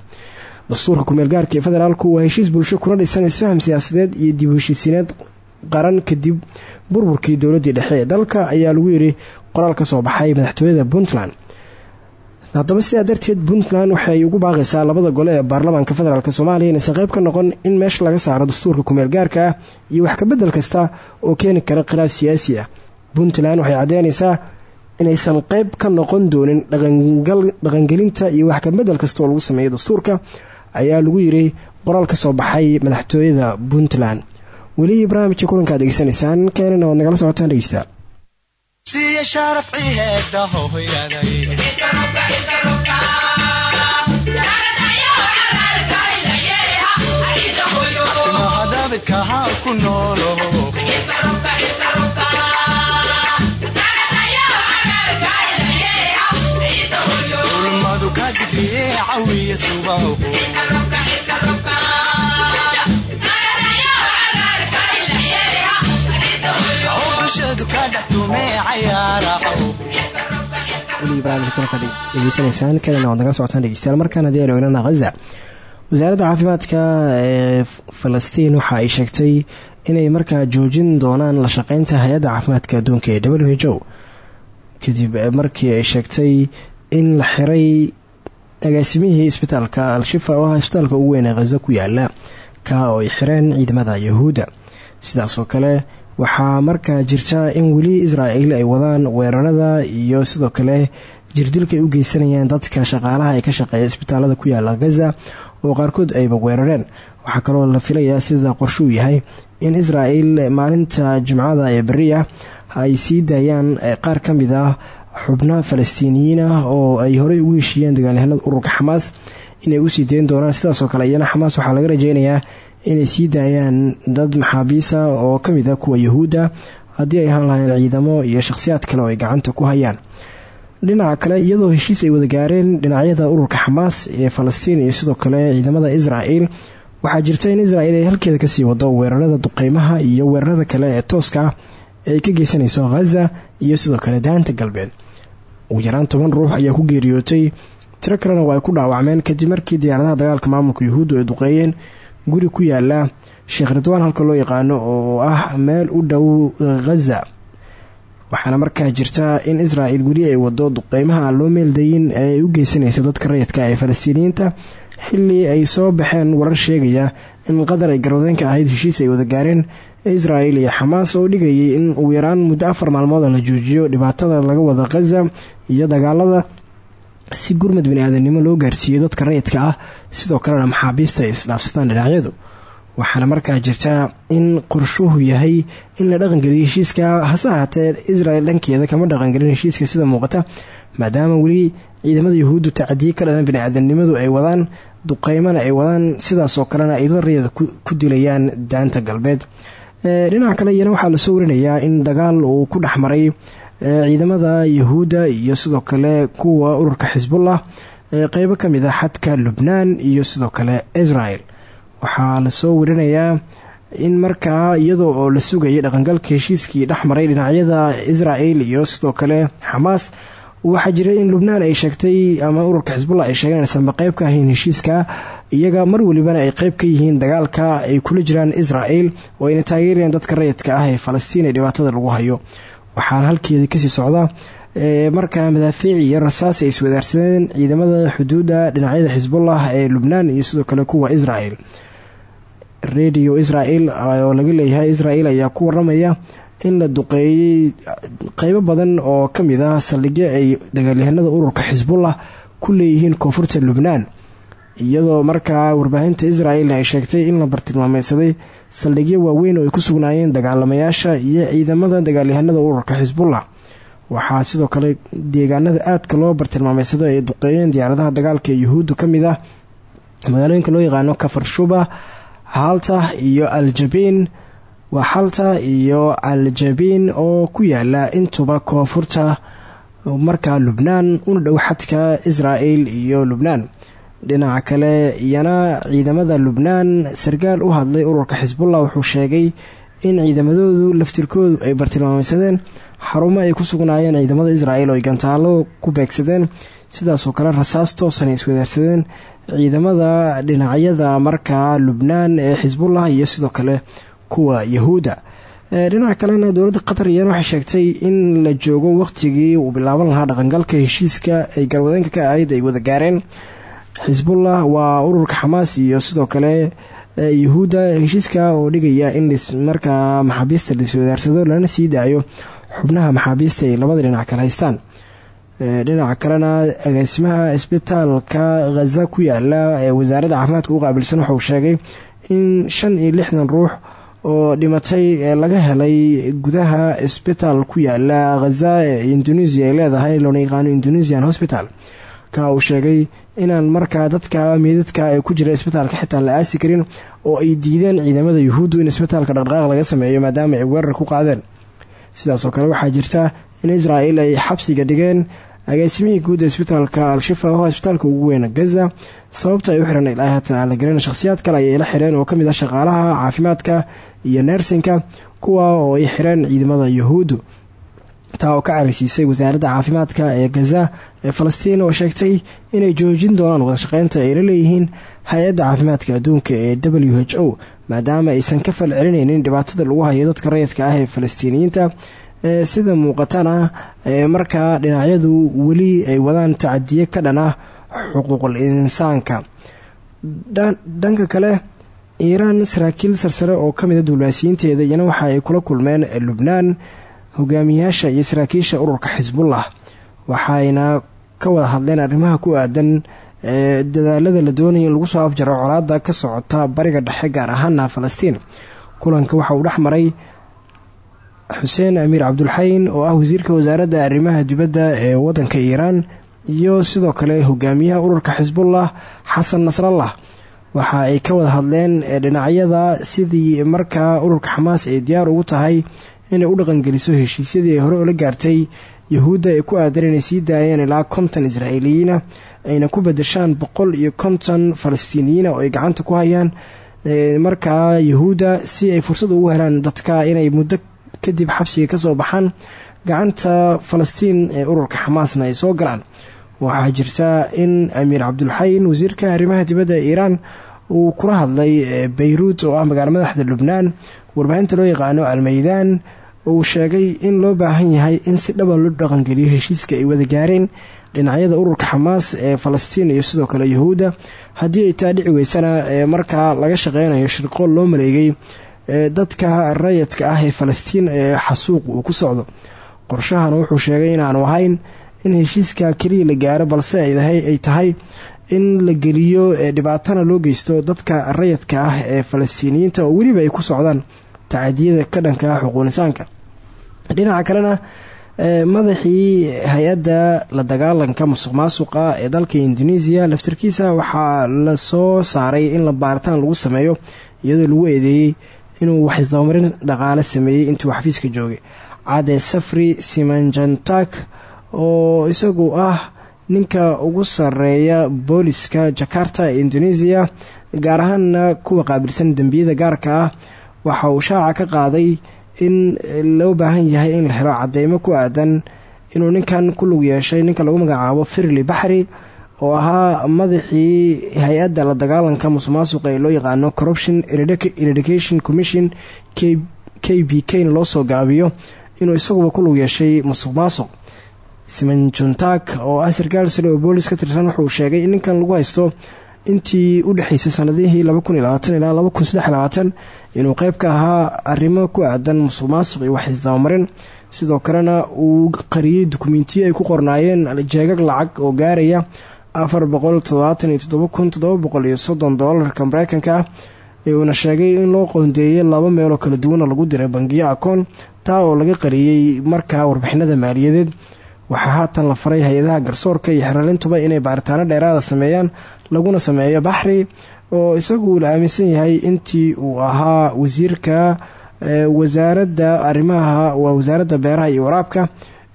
Dastuurka kumeel gaarka ee federaalku waa heshiis bulsho kuna dhisan isfaham siyaasadeed iyo dib heshiisiineed qaran kadib burburkii dowladdii dhexe. Ee dalka ayaa lagu yiri qoraal ka soo baxay madaxtooyada puntland haddaba sidaa darteed puntland waxay ugu baaqaysaa labada gole ee baarlamaanka federaalk soomaaliya inaysan qayb ka noqon in meesha laga saaro dastuurka kumeel gaarka ah iyo wax kabedel kasta oo keeni kara khilaaf siyaasi ah. Puntland waxay caddeynaysaa inaysan qayb ka noqon doonin dhaqangelinta iyo wax kabedel kasta oo lagu sameeyo dastuurka ayaa lagu yiri qoraal ka soo baxay madaxtooyada puntland. Weli barnaamijka kulankaad degeysanaysaan keenana waad nagala socotaan dhegeysta ku noolo ulmadu ka digriye cawiya subaho bulshadu ka dhextume cayaaraho weli barnaamijka kulanka degeysanaysaan kalena waad nagala socotaan dhegeystayaal markaan haddii aynu egnana khaza wasaaradda caafimaadka ee falastiin waxa ay sheegtay inay markaa joojin doonaan la shaqeynta hay'adda caafimaadka adduunka ee w h kadib markii ay sheegtay in la xiray agaasimihii isbitaalka al-shifa oo ah isbitaalka ugu weyn ee khaza ku yaalla ka oo ay xireen ciidamada yahuudda sidaas oo kale waxaa markaa jirta in weli israa'il ay wadaan weerarada iyo sidoo kale jirdilka ay u geysanayaan dadka shaqaalaha ee ka shaqeeya isbitaalada ku yaalla gaza oo qaarkood ayba weerareen. Waxaa kaloo la filayaa sida qorshuu yahay in israa'il maalinta jimcada ee beriya ay sii daayaan qaar ka mid ah xubno falastiiniyiin ah oo ay horey ugu heshiiyeen dagaalyahanada ururka xamaas inay u sii dayn doonaan. Sidaasoo kale iyana xamaas waxaa laga rajeynayaa inay sii daayaan dad maxaabiisa oo ka mid ah kuwa yahuudda haddii ay ahaan lahayn ciidamo iyo shakhsiyaad kale oo ay gacanta ku hayaan dhinaca kale iyadoo heshiis ay wada gaareen dhinacyada ururka xamaas ee falastiin iyo sidoo kale ciidamada israa'il waxaa jirta in israa'il ay halkeeda ka sii wado weerarada duqeymaha iyo weerarada kale ee tooska ah ay ka geysanayso khaza iyo sidoo kale daanta galbeed. Ugu yaraan toban ruux ayaa ku geeriyootay tiro kalena waa ay ku dhaawacmeen kadib markii diyaaradaha dagaalka maamulka yuhuuddu ay duqeeyeen guri ku yaalla sheekh ridwaan halka loo yaqaano oo ah meel u dhow khaza waxaana markaa jirta in israa'il weli ay wado duqeymaha aan loo meeldayin ee ay u geysanayso dadka rayidka ee falastiiniyiinta. Xilli ay soo baxeen warar sheegaya in qatar ay garwadeenka ahayd heshiis ay wada gaareen. Israel iyo xamaas oo dhigayay in ugu yaraan muddo afar maalmooda la joojiyo dhibaatada laga wada khaza iyo dagaalada si gurmad bani-aadanimo loo gaarsiiyo dadka rayidka ah. Sidoo kalena maxaabiista ay isdhaafsadaan dhinacyadu waxaana markaa jirta in qorshuhu yahay in la dhaqangeliyo heshiiska hase ahaatee israel dhankeeda kama dhaqangelin heshiiska sida muuqata maadaama weli ciidamada yuhuuddu tacadiye ka dhalan bani-aadanimadu ay wadaan duqeymana ay wadaan sidaasoo kalena ay rayada ku dilayaan daanta galbeed. Dhinaca kale iyana waxaa la soo warinayaa in dagaal uu ku dhex maray ciidamada yahuudda iyo sidoo kale kuwa ururka xisbullah qeybo ka mid ah xadka lubnaan iyo sidoo kale israel waxaa la soo warinayaa in markaa iyadoo oo la sugayay dhaqangalka heshiiskii dhex maray dhinacyada israel iyo sidoo kale xamaas waxaa jira in lubnaan ay sheegtay ama ururka xisbullah ay sheegeen inaysanba qeyb ka ahayn heshiiska iyaga mar walibana ay qeyb ka yihiin dagaalka ay kula jiraan israel oo ayna taageerayaan dadka rayidka ah ee falastiin ee dhibaatada lagu hayo. Waxaana halkeedii ka sii socda markaa madaafiic iyo rasaas ay iswadaarsadeen ciidamada xuduudda dhinacyada xisbullah ee lubnaan iyo sidoo kale kuwa israel radio israel oo laga leeyahay israel ayaa ku waramaya in la duqeeyey qeybo badan oo ka mid ah saldhigyo ay dagaalyahanada ururka xisbullah ku leeyihiin koonfurta lubnaan. Iyadoo markaa warbaahinta israel ay sheegtay in la bartilmaameysaday saldhigyo waaweyn oo ay ku sugnaayeen dagaalamayaasha iyo ciidamada dagaalyahanada ururka xisbullah waxaa sidoo kale deegaanada aadka loo bartilmaameysaday ay duqeeyeen diyaaradaha dagaalka ee yuhuudda ka ah magaalooyinka loo yaqaano kafar shuba halta iyo aljabiin waa xalta iyo aljabiin oo ku yaalla intuba koonfurta markaa lubnaan una dhow xadka israel iyo lubnaan. Dhinaca kale iyana ciidamada lubnaan sarkaal u hadlay ururka xisbullah wuxuu sheegay in ciidamadoodu laftirkoodu ay bartilmaameysadeen xarumo ay ku sugnaayeen ciidamada israel oo ay gantaalo ku beegsadeen sidaasoo kale rasaas toosan ay iswadaarsadeen ciidamada dhinacyada markaa lubnaan ee xisbullah iyo sidoo kale kuwa yahuudda dhinaca kalena dowladda qatar iyana waxay sheegtay in la joogo waqtigii uu bilaaban lahaa dhaqangalka heshiiska ay galwadeenka ka ahayd ay wada gaareen. Xisbullah waa ururka xamaas iyo sidoo kale yahuudda heshiiska oo dhigaya in markaa maxaabiista laiswadaarsado lana sii daayo xubnaha maxaabiista ay labada dhinac kale haystaan dhinaca kalena agaasimaha isbitaalka khaza ku yaalla ee wasaaradda caafimaadka u qaabilsan waxauu sheegay in shan iyo lixdan ruux oo dhimatay laga helay gudaha isbitaal ku yaalla khaza ee indonesia ay leedahay loona yaqaano indonesian hospital. Ka uu sheegay inaan markaa dadka meedadka ee ku jira isbitaalka xitaa la aasi karin oo ay diideen ciidamada yuhuuddu in isbitaalka dhaqdhaqaaq laga sameeyo maadaama ay weerar ku qaadeen. Sidaasoo kale waxaa jirta in israel ay xabsiga dhigeen agaasimihii guud ee isbitaalka al-shifa oo isbitaalka ugu weyn gaza. Sababta ay u xiran ilaa haatan aan la garan shakhsiyaad kale ayay la xireen oo ka mid ah shaqaalaha caafimaadka iyo neersinka kuwa oo ay xireen ciidamada yuhuuddu. Taa oo ka caraysiisay wasaaradda caafimaadka ee gaza ee falastiin oo sheegtay inay joojin doonaan wadashaqeynta ay la leeyihiin hay'adda caafimaadka adduunka ee w h o maadaama aysan ka fal celinaynin dhibaatada lagu hayo dadka rayidka ah ee falastiiniyiinta sida muuqatana markaa dhinacyadu weli ay wadaan tacadiye ka dhan ah xuquuqul insaanka. Dhanka kale iiraan saraakiil sarsare oo ka mid a diblomaasiyiinteeda iyana waxa ay kula kulmeen lubnaan hogaamiyaasha iyo saraakiisha ururka xisbullah. Waxayna ka wada hadleen arrimaha ku aadan dadaalada la doonaya in lagu soo afjaro colaada ka socota bariga dhexe gaar ahaana falastiin kulanka waxa uu dhex maray xuseen amiir cabdulxayin oo ah wasiirka wasaaradda arrimaha dibadda ee waddanka iiraan iyo sidoo kale hogaamiyaha ururka xisbullah xasan nasrallah. Waxa ay ka wada hadleen dhinacyada sidii markaa ururka xamaas ay diyaar ugu tahay inay u dhaqangeliso heshiisyadii ay hore ula gaartay yahuudda ee ku aadan inay sii daayeen ilaa konton israa'iiliyiina ayna ku bedeshaan boqol iyo konton falastiiniyiina oo ay gacanta ku hayaan. Markaa yahuudda si ay fursad ugu helaan dadka inay muddo kadib xabsiga ka soo baxaan gacanta falastiin ee ururka xamaasna ay soo galaan. Waxaa jirta in amiir cabdulxayin wasiirka arrimaha dibadda ee uu kula hadlay beyruut oo ah magaalo madaxda lubnaan. Warbaahinta loo yaqaano almeydaan uu sheegay in loo baahan yahay in si dhaba loo dhaqangeliyo heshiiska ay wada gaareen dhinacyada ururka xamaas ee falastiin iyo sidoo kale yahuudda haddii ay taa dhici weysana markaa laga shaqeynayo shirqool loo maleegay dadka rayadka ah ee falastiin ee xasuuq uu ku socdo. Qorshahan wuxuu sheegay inaanu ahayn in heshiiska keliya la gaaro balse ay tahay in la geliyo dhibaatana loo geysto dadka rayadka ah ee falastiiniyiinta. Oo weliba ay ku socdaan tacadiyada ka dhanka ah xuquunisaanka dhinaca kalena madaxii hay'adda la dagaalanka musuq maasuqa ee dalka indonesiya laftarkiisa waxaa la soo saaray in la baaritaan lagu sameeyo iyadoo lagu eedeeyey inuu wax isdabamarin dhaqaale sameeyey intuu xafiiska joogay. Cade safri simanjantak oo isagu ah ninka ugu sareeya booliska jakarta ee indonesia gaar ahaanna kuwa qaabilsan dembiyada gaarka ah waxa uu shaaca ka qaaday in loo baahan yahay in la helo cadeymo ku aadan inuu ninkan ku lug yeeshay ninka lagu magacaabo firli baxri oo ahaa madaxii hay'adda la dagaalanka musuqmaasuqa ee loo yaqaano corruption eradication commission k b k loo soo gaabiyo inuu isaguba ku lug yeeshay musuq maasuq simanjuntak oo ah sarkaal sare oo boolis ka tirsan wuxuu sheegay in ninkan lagu haysto intii u dhexeysay sanadihii ilaa inuu qeyb ka ahaa arrimo ku aadan musuq maasuq iyo wax isdabamarin. Sidoo kalena uu qariyey dukumentiyo ay ku qornaayeen jeegag lacag oo gaaraya afar boqol todobaatan iyo toddoba kun toddoba boqol iyo soddon doolarka mareykanka ah uuna sheegay in loo qoondeeyay laba meeloo kala duwana lagu diray bangiyo akoon taa oo laga qariyey markaa warbixinada maaliyadeed. Waxaa haatan la faray hay'adaha garsoorka iyo xeraalintuba inay baaritaano dheeraada sameeyaan laguna sameeyo baxri oo isagu la aaminsan yahay intii uu ahaa wasiirka wasaaradda arrimaha waa wasaaradda beeraha iyo waraabka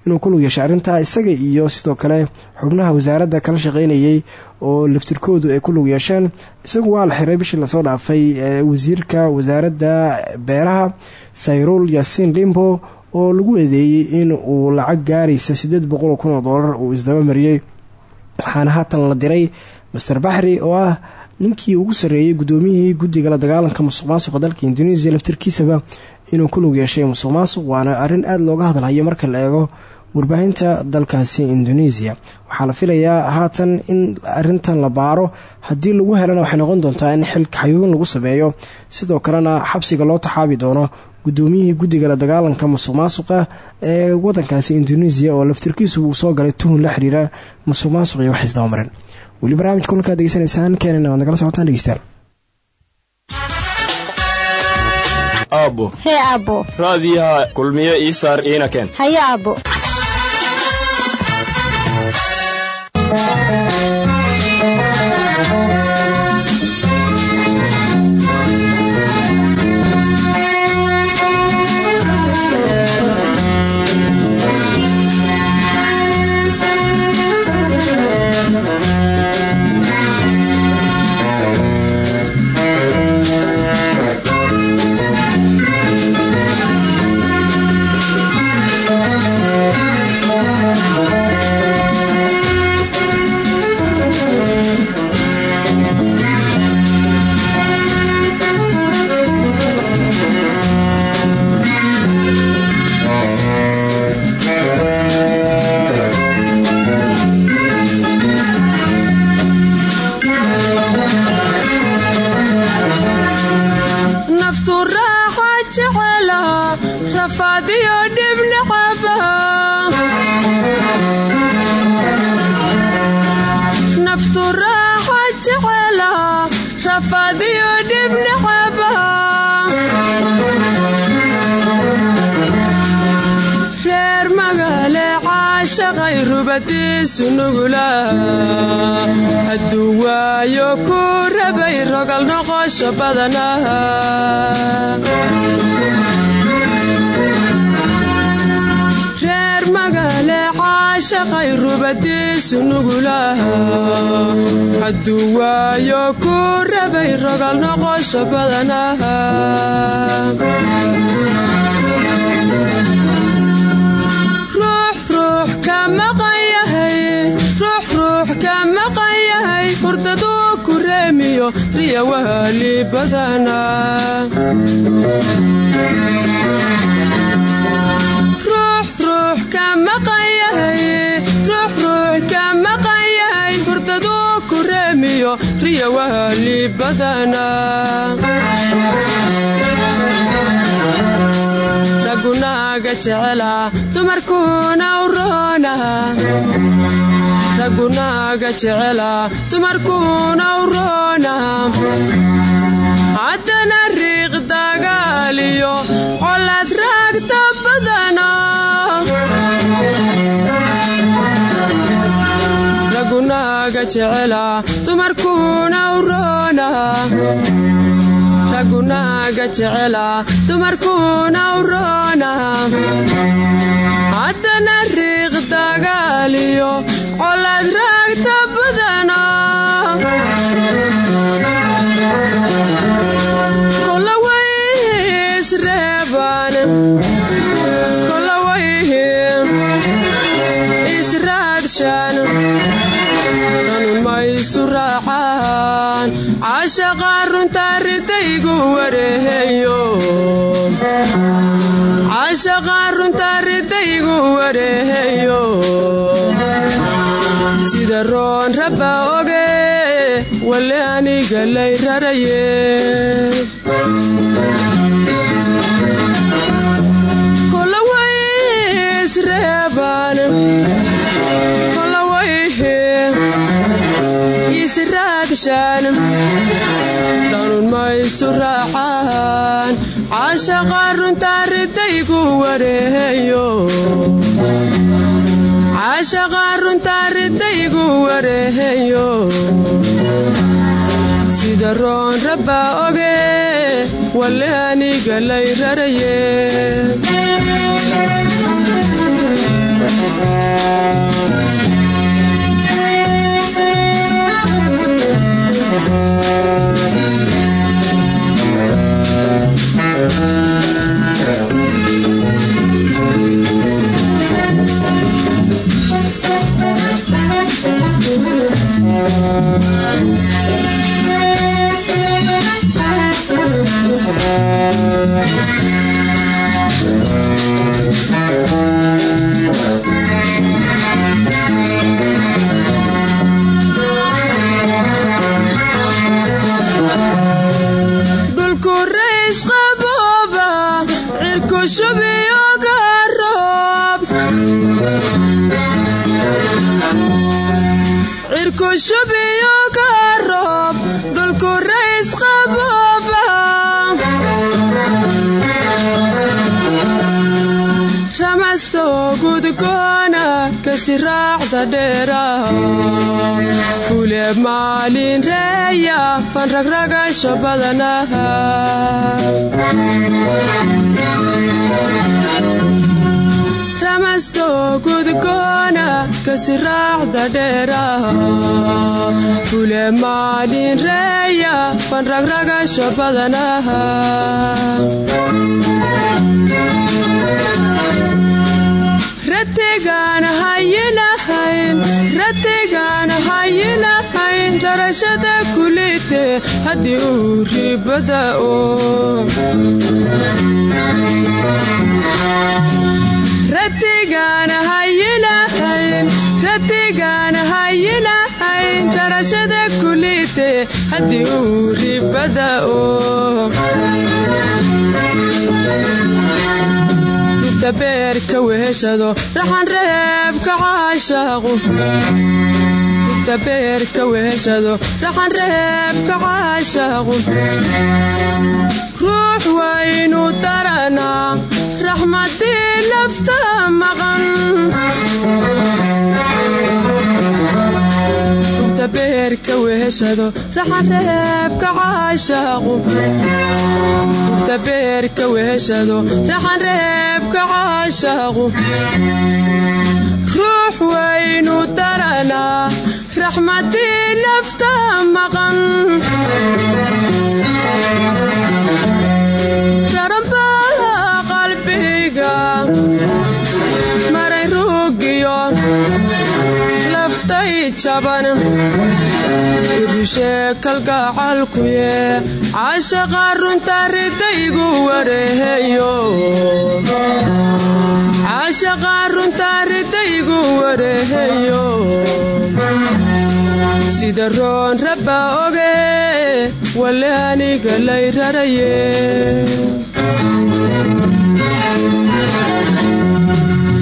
inuu ku lug yeeshay arrintaa isaga iyo sidoo kale xubnaha wasaaradda kala shaqaynayay oo laftirkoodu ay ku lug yeesheen. Isagu waa la xiray bishii la soo dhaafay wasiirka wasaaradda beeraha sayrul yaasiin limbo oo lagu eedeeyey in uu lacag gaaraysa siddeed boqol kun oo doolar uu isdaba mariyey waxaana haatan la diray master baxri oo ah ninkii ugu sarreeyey guddoomiyihii guddiga la dagaalanka musuq maasuqa dalka indonesiya laftirkiisaba inuu ku lug yeeshay musuq maasuq waana arrin aada looga hadalhayo marka la eego warbaahinta dalkaasi indonesiya waxaa la filayaa haatan in arintan la baaro. Haddii lagu helana waxay noqon doontaa in xilka xayuubin lagu sameeyo. Sidoo kalena xabsiga loo taxaabi doono guddoomiyihii guddiga la dagaalanka musuq maasuqa ee wadankaasi indonesiya oo laftirkiisu uu soo galay tuhun la xiriira musuq maasuq iyo wax isdabamarin weli barnaamijka kulankaad degeysanaysaan keenana waad nagala socotaan dhegeystayaal. Aabbo. Hee aabbo. Raadiyaha kulmiye ii saar iina keen haye aabbo hadduu waayo ku rabay rogal noqosho badanaha reer magaale caashaqay rubadiisu ku rabay rogal noqosho badanaha hurdaduu ku reemiyo riya wahali badana. Ruux ka maqan yahay hurdaduu ku reemiyo riya wahali badana jecela dumarkuna u roona ragunaaga jecela dumarkuna u roona haddana riiq dagaaliyo colaad raagta badana ragunaaga jecela dumarkuna u roona ragunaaga jecela dumarkuna u roona haddana riiq dagaaliyo colaad raagta badana kolawayisreeban kolawayhim israadshan maysu raacaan cashaqa runta ridaygu wareeheyo sida roon rabba oge wale aniga lay raraye. Kolawaysreeban kolawayhe israadshan dhanun maysu raacaan cashaqa runta ridaygu wareeheyo cashaqa runta ridaygu wareeheyo sida roon rabba oge wale aniga lay raraye dhulku kasi raacda dheera. Fule maalin reeya fanragragasho badanaha. Ramasto gudgoona kasi raacda dheera. Fule maalin reeya fanragragasho badanaha rarashada kulite haddii uu ribada oo ratigaan hayinahayn ratigaan hayinahayn rarashada kulite haddii uu ribada oo beerka weheshado raxan reebka caashaaqu beerka weheshado raxan reebka caashaaqu ruux waynu daranaa raxmadii lafta maqan beerka weheshado raxan reebka caashaaqu beerka weheshado raxan reebka caashaaqu ruux waynu daranaa raxmadii lafta maqan shaban idushee kalgacalkuye caashaqa runta ridaygu wareeheyo caashaqa runta ridaygu wareeheyo sida roon rabba oge wale aniga lay raraye.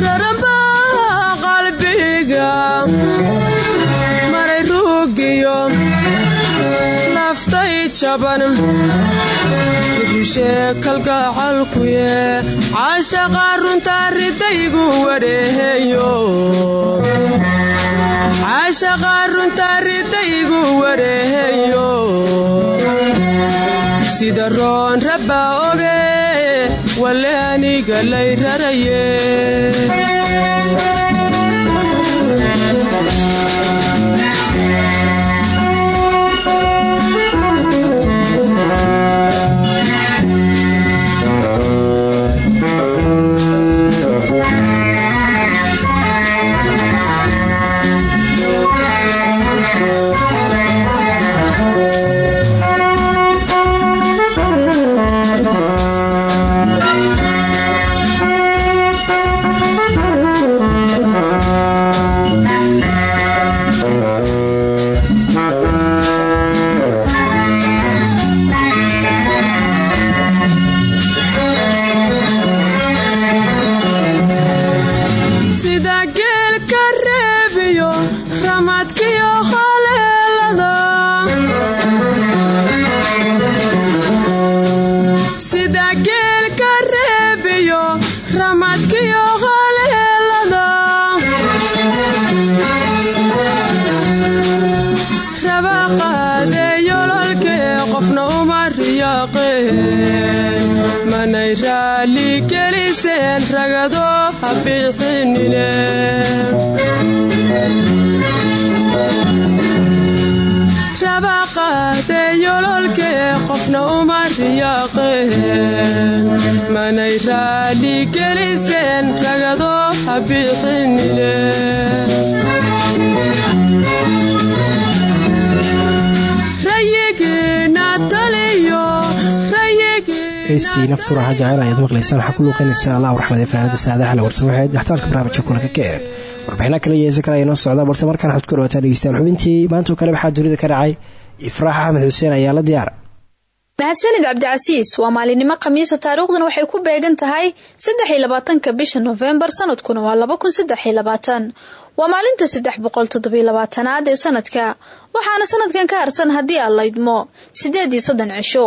Raramba qalbiga xoogiyo naftay jaban irushee kalgacalkuye caashaqa runtaa ridaygu wareeheyo sida roon rabba oge. Wale aniga lay raraye heystii naftuuraha jaceyl ayaad maqlaysaan waxaa ku luuqaynaysa allah raxmade fanaanada saadaxle warsan waxayd dhaxtaalka barnaamijka kulanka ka eran warbixina kale iyo heese kale ayaa noo socdaa. Balse markaan waxaad ku dhawaataan dhegeystayaal xubintii maantao kale waxaa dunida ka dhacay? Ifraax axmed xuseen ayaa la diyaara mahadsanid cabdicasiis waa maalinimo khamiisa. Taariikhdan waxay ku beegan tahay saddex iyo labaatanka bisha nofembar sanadkuna waa laba kun saddex iyo labaatan waa maalinta saddex boqol toddobiyo labaatanaad ee sanadka waxaana sanadkan ka harsan haddii aad laydmo sideed iyo soddon cisho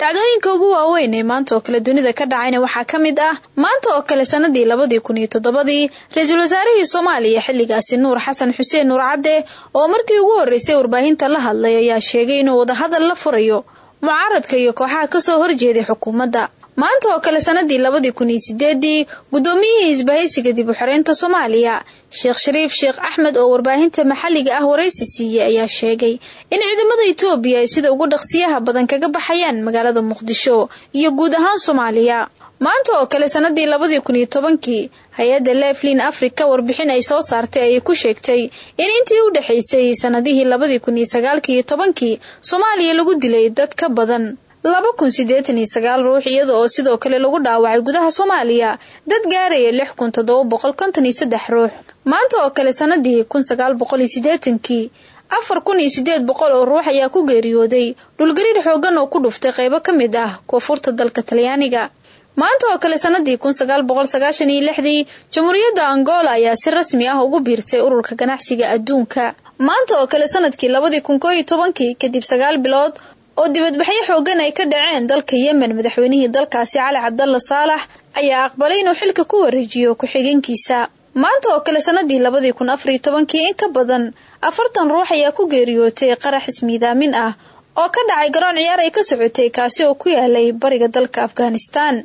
dhacdooyinka ugu waaweyn ee maanta oo kale dunida ka dhacayna waxaa ka mid ah maanta oo kale sanadii labadii kun iyo toddobadii ra'iisul wasaarihii soomaaliya xilligaasi nuur xasan xuseen nuur cadde oo markii ugu horreysay warbaahinta la hadlay ayaa sheegay inuu wadahadal la furayo mucaaradka iyo kooxaha ka soo horjeeday xukuumadda maanta oo kale sanadii labadii kun iyo sideedii guddoomiyihii isbahaysiga dib u xoreynta soomaaliya sheekh shariif sheekh axmed oo warbaahinta maxalliga ah waraysi siiyey ayaa sheegay in ciidamada itoobiya ay sida ugu dhaqsiyaha badan kaga baxayaan magaalada muqdisho iyo guud ahaan soomaaliya. Maanta oo kale sanadii labadii kun iyo tobankii hay'adda leflin africa warbixin ay soo saartay ayay ku sheegtay in intii u dhexaysay sanadihii labadii kun iyo sagaalkii tobankii soomaaliya lagu dilay dad ka badan laba kun siddeetan iyo sagaal ruux iyada oo sidoo kale lagu dhaawacay gudaha soomaaliya dad gaaraya lix kun toddoba boqol konton iyo saddex ruux. Maanta oo kale sanadii kun sagaal boqol iyo siddeetankii afar kun iyo siddeed boqol oo ruux ayaa ku geeriyooday dhulgariir xoogan oo ku dhuftay qaybo ka mid ah koonfurta dalka talyaaniga. Maanta oo kale sanadii kun sagaal boqol sagaashan iyo lixdii jamhuuriyadda angola ayaa si rasmi ah ugu biirtay ururka ganacsiga adduunka. Maanta oo kale sannadkii labadii kun koo iyo tobankii kadib sagaal bilood oo dibadbaxyo xoogan ay ka dhaceen dalka yemen madaxweynihii dalkaasi cali cabdalla saalax ayaa aqbalay inuu xilka ku wareejiyo ku-xigeenkiisa. Maanta oo kale sanadii labadii kun afar iyo tobankii in ka badan afartan ruux ayaa ku geeriyootay qarax ismiidaamin ah oo ka dhacay garoon ciyaar ay ka socotay kaasi oo ku yaalay bariga dalka afghanistan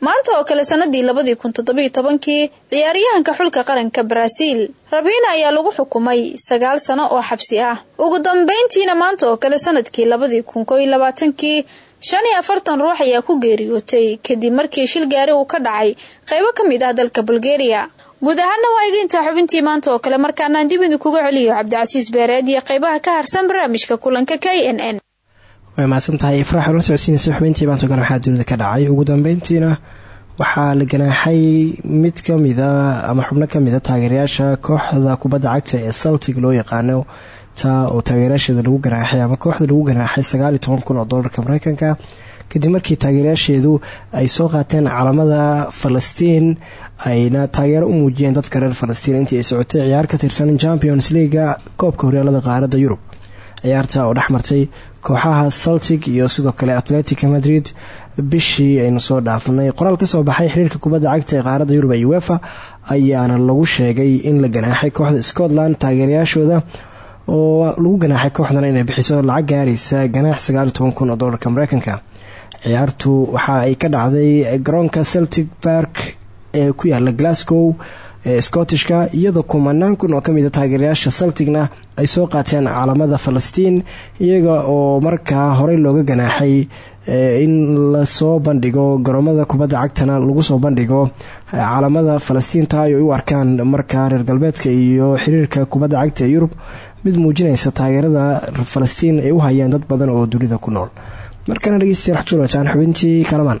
maanta oo kale sanadii labadii kun toddobiyo tobankii ciyaaryahanka xulka qaranka baraaziil rabiina ayaa lagu xukumay sagaal sano oo xabsi ah. Ugu dambeyntiina maanta oo kale sannadkii labadii kun koo iyo labaatankii shan iyo afartan ruux ayaa ku geeriyootay kadib markii shil gaari uu ka dhacay qaybo ka mid ah dalka bulgariya guud ahaana waa iga intaa xubintii maanta oo kale markaanaan dib idinkuga celiyo cabdicasiis beereed iyo qaybaha ka harsan barnaamijka kulanka k n n way mahadsan tahay ifraax la socodsiinaysa xubintii maanta kale waxaa dunida ka dhacay. Ugu dambeyntiina waxaa la ganaaxay mid kamida ama xubno kamida taageerayaasha kooxda kubadda cagta ee saltig loo yaqaano taa oo taageerayaasheeda lagu ganaaxay ama kooxda lagu ganaaxay kun oo doolarka mareykanka kadib markii taageerayaasheedu ay soo qaateen calamada falastiin ayna taageero u muujiyeen dadka reer falastiin intii ay socotay ciyaar ka tirsan champions leaga koobka horyaalada qaarada yurub. Ciyaarta oo dhex kooxaha celtic iyo sidoo kale atletic madrid. Bishii aynu soo dhaafnay. Qoraal ka soo baxay xiriirka kubadda cagta ee qaaradda yurub ee uefa ayaana lagu sheegay in la ganaaxay kooxda scotland taageerayaashooda oo lagu ganaaxay kooxdan inay bixiso lacag gaaraysa ganaax kun oo doolarka mareykanka. Ciyaartu waxa ay ka dhacday garoonka celtic park ee ku yaalla glasgow ee scottishka iyadoo kumanaan kun oo ka mid a taageerayaasha celticna ay soo qaateen caalamada falastiin iyaga oo markaa horey looga ganaaxay in la soo bandhigo garoomada kubadda cagtana lagu soo bandhigo caalamada falastiinta ay u arkaan markaa reer galbeedka iyo xiriirka kubadda cagta ee yurub mid muujinaysa taageerada falastiin ay u hayaan dad badan oo dunida ku nool. Markana dhegeystayaal xujulataan xubintii kalamaan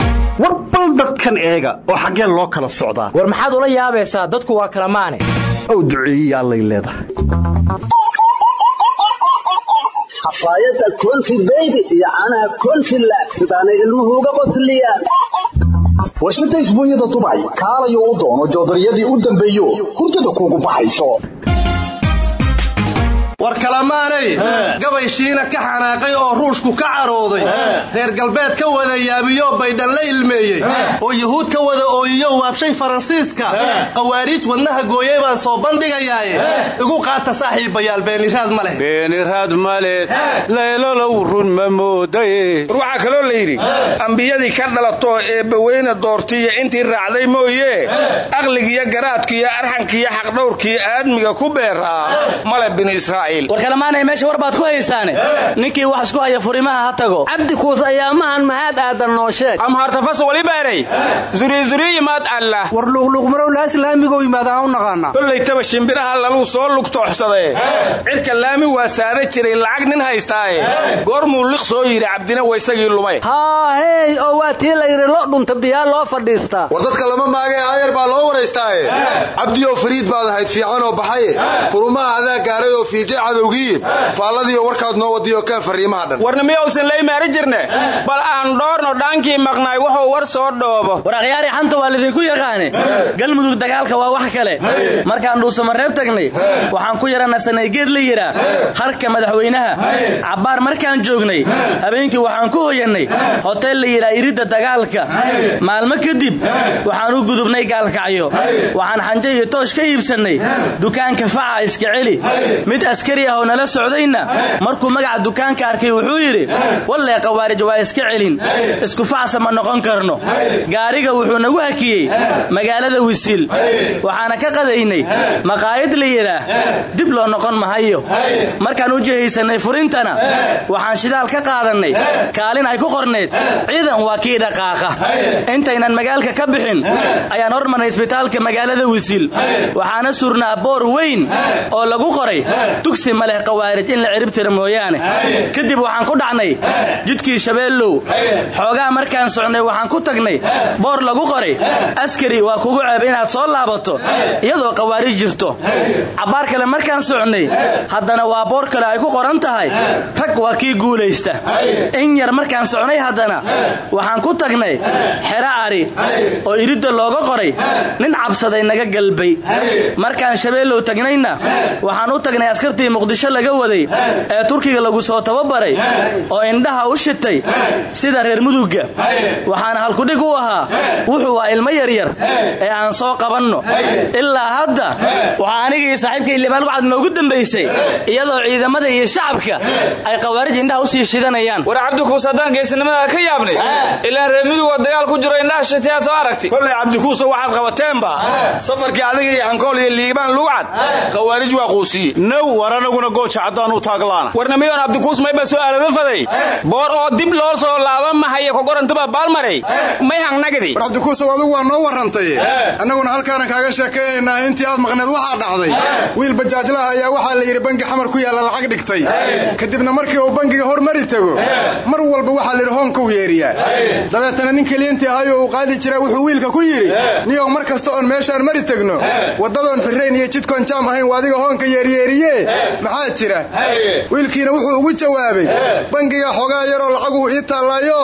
war bal dadkan eega oo xaggee loo kala socdaa. War maxaad ula yaabaysaa? Dadku waa kala maane. Ow duceeyiya allay leedahay. Xafaayadda konfi beybi iyo caanaha konfi laag sidaanay ilmuhu uga qosliyaan warshada isbuunyada dubay kaalayo u doono joodariyadii u dambeeyo hurdada kuugu baxayso war kalamaanay. Gabay shiina ka xanaaqay oo ruushku ka carooday. Reer galbeed ka wada yaabiyo baydhan la ilmeeyey. Oo yuhuud ka wada ooyiyo waabshay faransiiska. Qawaariij wadnaha gooyey baan soo bandhigayaaye igu qaata saaxiibayaal beeniraad ma leh. Beeniraad male laylolow run ma moodaye war waxaa kaloo la yidhi ambiyadii ka dhalato eebbaweyne doortiiyo intii raacday mooye. Aqligiyo garaadkiiyo arxankiiyo xaqdhowrkiiyo aadmiga ku beeraa. Male binu israa'iil war kalamaanay meesha war baad ku haysaane. Ninkii wax isku haya furimaha ha tago. Cabdi kuus ayaamahan mahaad aadan noo sheeg. Amhartafas walibeeray zuriyzuriyimaad allah. War luuqluuqmarow laaslaamigoo yimaada ha u naqaana. Kollaytaba shimbiraha laluu soo lugtooxsadee. Cirka laami waa saara jiray lacag nin haystaaye. Goormuu liq soo yidhi cabdina waysagii lumay. Haahey oo waa tii la yidhi lo dhunta biyaa loo fadhiistaa war dadka lama maagee aayar baa loo waraystaaye cabdioo fariid baad ahayd fiican oo baxaye furumaha adaa gaaray oo fiije cadowgiiye faalladiiyo warkaad noo wadiyo kaa fariimaha dhan. Warna miyausan laymaari jirne? Bal aan dhoorno dhaankii maqnaay wuxuu war soo dhoobo. War akhyaari xanta waa lidinku yaqaane. Galmudug dagaalka waa wax kale. Markaan dhuusamareeb tagnay? Waxaan ku yaranasanay geed la yidhaa harka madaxweynaha. Cabbaar markaan joognay. Habeenkii waxaan ku hoyannay. Hoteel la yidhaa iridda dagaalka. Maalmo kadib waxaan u gudubnay gaalkacyo. Waxaan xanje iyo toosh ka iibsannay. Dukaanka faca iska celi. Mid askari ah oo nala socdayna. Markuu magaca dukaanka arkay wuxuu yidhi wallee qawaarij waa iska celin. Isku facsa ma noqon karno. Gaariga wuxuu nagu hakiyey magaalada wisiil waxaana ka qadaynay. Maqaayad la yidhaah dib loo noqon mahayo markaan u jihaysannay furintana waxaan shidaal ka qaadannay. Kaalin ay ku qornayd ciidan waa kii dhaqaaqa. Intaynan magaalka ka bixin ayaan hormarnay isbitaalka magaalada wisiil waxaana surnaa boor weyn oo lagu qoray dugsi ma leh qawaarij in la ciribtira mooyaane. Kadib waxaan ku dhacnay jidkii shabeellow xoogaa markaan socnay waxaan ku tagnay boor lagu qoray. Askari waa kugu ceeb inaad soo laabato. Iyadoo qawaarij jirto. Cabbaar kale markaan socnay haddana waa boor kale ay ku qoran tahay. Rag waa kii guulaysta. In yar markaan socnay haddana waxaan ku tagnay xero ari oo iridda looga qoray. Nin cabsaday naga galbay. Markaan shabeellow tagnayna waxaan u tagnay askartii muqdisho laga waday ee turkiga lagu soo tababaray oo indhaha u shitay sida reer mudugga. Waxaana halkudhig u ahaa wuxuu waa ilmo yaryar ee aan soo qabanno. Ilaa hadda waxaa anigii saaxiibkay limaan wacad noogu dambaysay iyadoo ciidamada iyo shacabka ay qawaarij indhaha u sii shidanayaan. War cabdikuus haddaan geesinimada ka yaabnay ilaan reer mudugoo dagaal ku jiro indhaha shitayaa soo aragti kollay cabdikuuso waxaad qabateenba safarkii adiga iyo hankool iyo liibaan lugcad qawaarij waa quusiye now warar annaguna gooja caddaan u taaglaana. Warnamiyoon abdikuus mayba su'aalaba faday? Boor oo dib loo soo laaba mahaya kogorantuba baalmaray may hangnagdi war cabdikuusow adugu waa noo warrantay annaguna halkaanan kaaga sheekaynaynaa intii aad maqneed waxaa dhacday. Wiil bajaajlaha ayaa waxaa la yidhi bangi xamar ku yaalla lacag dhigtay. Kadibna markii uu bangiga hormari tago mar walba waxaa layidhi hoonka u yeeriyaa dabeetana nin keliyantii ahayoo uu qaadi jiraa wuxuu wiilka ku yidhi niyow mar kasta oon meeshaan mari tegno waddadoon xirrayn iyo jidkoon jaam ahayn waa adiga hoonka yeeryeeriye maxaa jira? Wiilkiina wuxuu ugu jawaabay bangiga xogaa yaroo lacaguhu ii taallaayo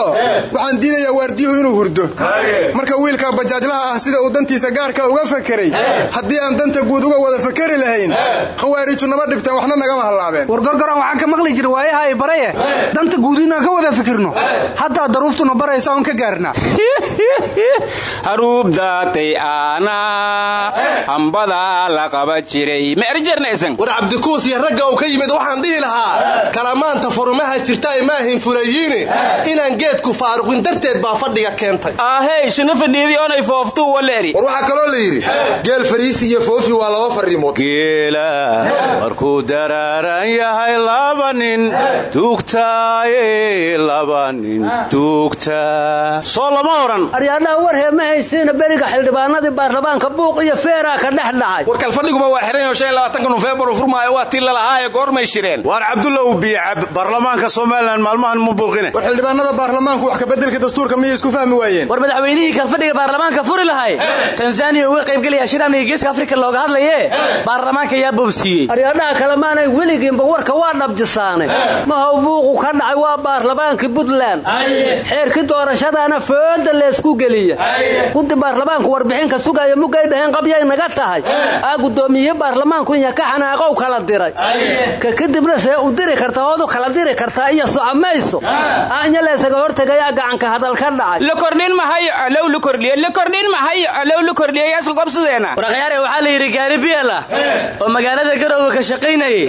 waxaan diidayaa waardiyuhu inuu hurdo. Marka wiilka bajaajlaha ah sida uu dantiisa gaarka uga fakeray haddii aan danta guud uga wada fakeri lahayn khawaariju nama dhibteen waxna nagama hallaabeen. War gorgoran waxaan ka maqli jira waayaha ay baraye danta guud inaan ka wada fikirno. Haddaa daruuftuna baraysa oon ka gaarnaa. Haruubdaatay aana hambada la qaba jiray. Ma erjarnaysan? War cabdikuus iyo ragga uu ka yimid waxaan dhihi lahaa kalamaanta furumaha jirta ay maahin fulayiine inaan geedku faaruqin darteed baa fadhiga keentay. Ahey shina fadhiidii oonay fooftuu waleeri war waxaa kaloo la yidhi geel fariisi iyo foofi waa laba farriimood geela markuu daraaran yahay laba nin tuugtaaye laba nin tuugtaa. Soo lama oran. Aryaadhaha war hee ma haysiina beriga xildhibaanadii baarlamaanka buuq iyo feeraa ka dhex dhacay. War kalfadhiguba waa xiran yaho nofeembar waa tii lalahaaye goormay shireen waar cabdullaw biyacab baarlamaanka somalilan maalmahan mu buuqine war xildhibaanada baarlamaanku wax kabeddelka dastuurka miyay isku fahmi waayeen? War madaxweynihii kalfadhiga baarlamaanka furi lahay. Tanzaniya uga qaybgelaya shir amniga geeska afrika looga hadlaye baarlamaanka yaa boobsiiyey. Aryaadhaha kale maanay weligiinba warka waa dhabjisaane mahow buuqu ka dhacay waa baarlamaankii puntland. Xeerkii doorashadaana fooda leesku geliya guddi baarlamaanku warbixinka sugaya mugay dhaheen qabyay naga tahay. Aa gudoomiye baarlamaanku ka xanaaqow kala diray ka kadibna see u diri karta oodu kala diri kartaa iyo socomayso anya leesaga hortegayaa gacanka hadal ka dhacay. Lakordhin mahayo alow lakordhiye lakordhin mahayo alow lakordhiye yaasku qabsadeena waraqyaare waxaa la yidhi gaari biyal ah oo magaalada garowga ka shaqaynayay.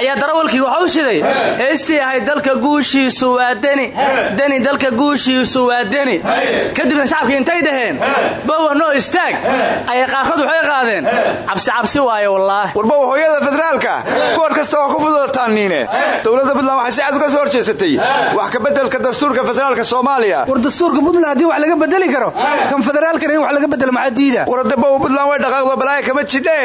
Ayaa darawalkii waxau shiday. Heestii ahayd dalka guushiisu waa deni. Deni dalka guushiisu waa deni. Kadibna shacabkii intay dhaheen bowa noo istaag. Ayay qaarkood waxay qaadeen. Cabsi cabsi waaye wallaahi. Hooyada federaalka bood kasta oo ku fududataniine dowladda puntland waxay si cad uga soo horjeesatay wax ka beddelka dastuurka federaalka soomaaliya. War dastuurka puntland haddii wax laga bedeli karo kan federaalkana in wax laga bedelo maxaa diida waradaba puntland way dhaqaaqdo balaaya kama jidhe.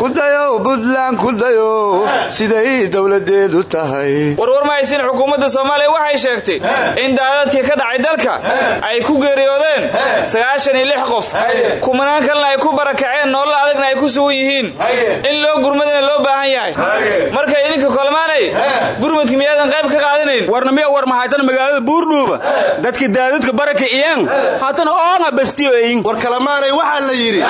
Kudayow puntland kudayow siday dowladeedu tahay. Warwar ma haysin xukuumadda soomaaliya waxay sheegtay in daadadkii ka dhacay dalka ay ku geeriyoodeen sagaashan iyo lix qof. Kumanaan kalena ay ku barakaceen nolol adagna ay ku sugan yihiin. In loo gurmadina loo baahan yahay marka idinka kolmaanay gurmadka miyaadan qayb ka qaadanayn? Warna miya war mahaytan magaalada buurdhuuba dadka daadadka baraka iyaan haatana oonga bastiyo eyin war kalamaanay waxaa la yidhi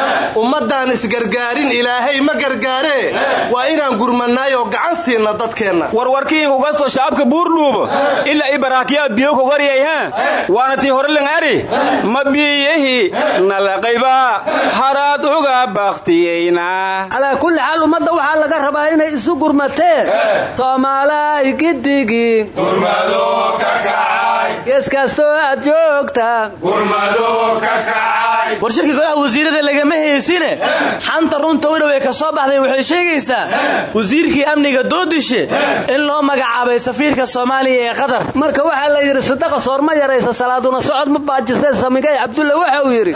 ummaddaan isgargaarin ilaahay ma gargaaree waa inaan gurmannaay oo gacan siinna dadkeenna. Warwarkii kugasto shacabka buurdhuuba ilaa i baraakiyaa biyo kogaryay ha? Waana tii horelan ari. Ma biyihi nalaqayba haraad uga baktiyeyna calaa kulli xaal ummadda waxaa laga rabaa inay isu gurmateen soomaalay giddigiin gees kastoo aad joogtaan war shirkii golaha wasiirada lagama heysine xanta runta u dhow ee ka soo baxday waxay sheegaysaa wasiirkii amniga doodishe in loo magacaabay safiirka soomaaliya ee qatar. Marka waxaa la yidhi sadaqa soorma yaraysa salaaduna socod ma baajistee samigay cabdulle waxa uu yidhi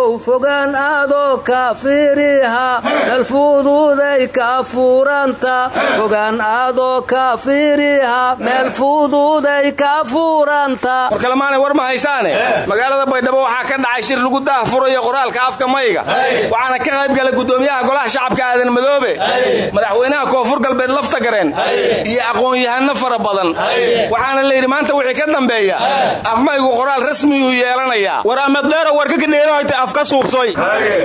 how fogaan aadoo ka fiiriha meelfuuduuday ka fuuranta fogaan aadoo ka fiiriha meel fuuduuday ka fuuranta war kalemaanay war ma haysaane? Magaalada baydhabo waxaa ka dhacay shir lagu daah furayo qoraalka afka mayga waxaana ka qayb galay gudoomiyaha golaha shacabka aadan madoobe. Madaxweynaha koonfur galbeed lafta gareen. Iyo aqoon-yahano fara badan. Waxaana la yidhi maanta wixii ka dambeeya afmaygu qoraal rasmiyuu yeelanayaa. War amadheero warka ka suubsoy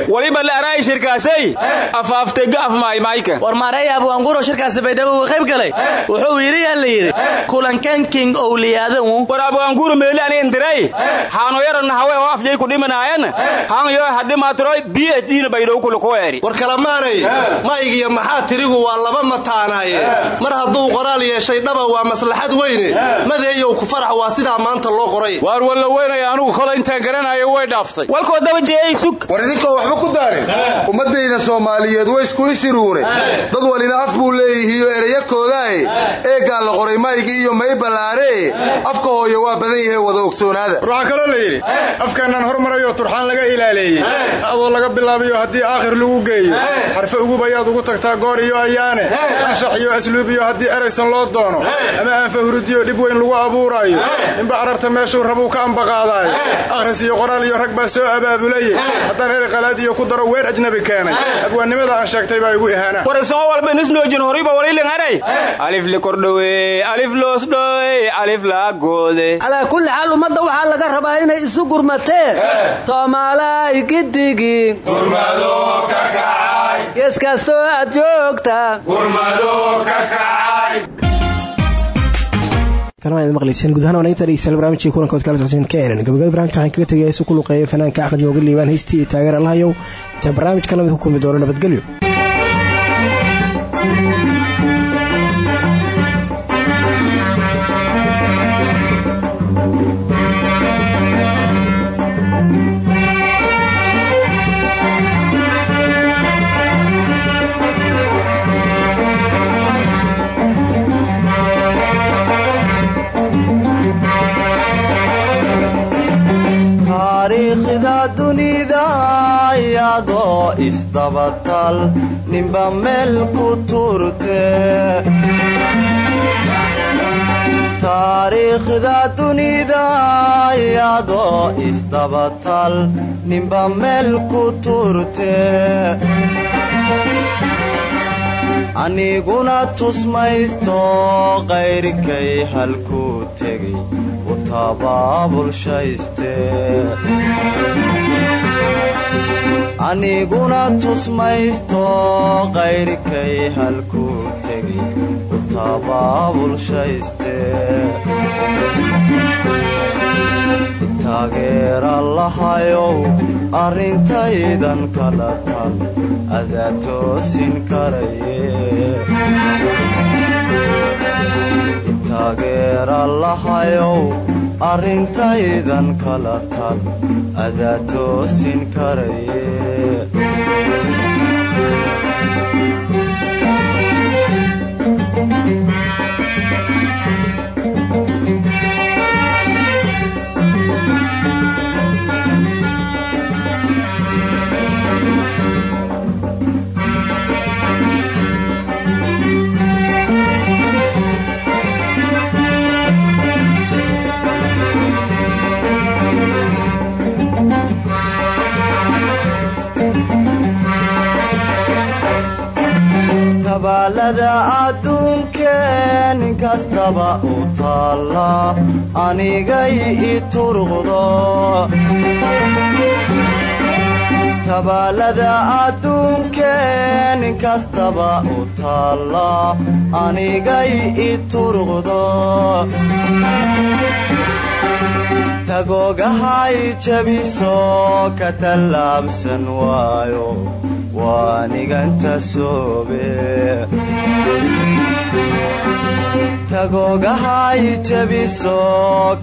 waliba la araay shirkaasay? Afaaftega afmaaymayka war maareey abwaanguro shirkaasi baydhabo uu qayb galay. Wuxuu yidhi yaa la yidhi kulankan king owliyaadawu war abwaanguro meeli ani indiray. Haano yarana hawe oo afjay ku dhimanaayan. Haan yo hadhimaatiroy b h d na baydhow kulukuweeri war kalamaanay maygiyo maxaa tirigu waa laba mataa aqaanaaye mar hadduu qoraal yeeshay dhaba waa maslaxad weyne. Madeeyow ku farax waa sidaa maanta loo qoray. Waar walla weynaya anugu kole intaan garanayo way dhaaftay war idinkoo waxba ku daarin. Ummaddayda soomaaliyeed way isku isiruune dad walina af buu leeyihiiyo ereyakoodae eeggaa la qoray maygi iyo may ballaaree afka hooyo waa badan yahe wada ogsoonaada war waxaa kaloo la yidhi afkaanaan hormarayoo turxaan laga ilaaleeyey. Adoo laga bilaabayo haddii aakhir lagu geeyo. Xarfe ugub ayaad ugu tagtaa goor iyo ayaane. Anshax iyo asluub iyo haddii eraysan loo doono. Ama aanfa hurudiyo dhib weyn lagu abuuraayo. Ninba ararta meeshuu rabuu ka ambaqaadaayo. Akhris iyo qoraal iyo rag baa soo abaabulaye haddaan erey qalaad iyo ku daro weer ajnabi keenay abwaannimada aan sheegtay baa igu ihaana war isagoo walba nisnoojin horiba walilingaray alif likordhowe alif loosdhowe alif laagoode calaa kulli xaal ummadda waxaa laga rabaa inay isu gurmateen. Soomaalay gidigii gees kastoo aad joogta kalmaan idin maqlayseen. Guud ahaan wanaagta dhegeystayaal barnaamijkii kulankood kala socoteen ka enan gabagabada barnamijka waxaan kaga tegaya heesu ku luqeeya fanaanka axmed mooga liibaan heystii iyo taageer allahayow intaan barnaamijka la mid ku kulmi doono nabadgelyo isdabatal ninba meel ku turte taariikhda dunida iyadoo isdabatal ninba meel ku turte aniguna tusmaysto qayrkay halkuu tegay utabaabulshayste aniguna tusmaysto qayrkay halkuu tegay utabaabulshayste taageera lahayow arrintaydan kala tal adaa toosin karaye taageera lahayow arrintaydan kala tal adaa toosin karaye tabaalada adduunkeen inkastaba u taalla anigay i turqdo tabaalada adduunkeen inkastaba u taalla anigay i turqdo tagoogahay jabiso ka tallaabsan waayo waaniganta soobe tagoogahay jabiso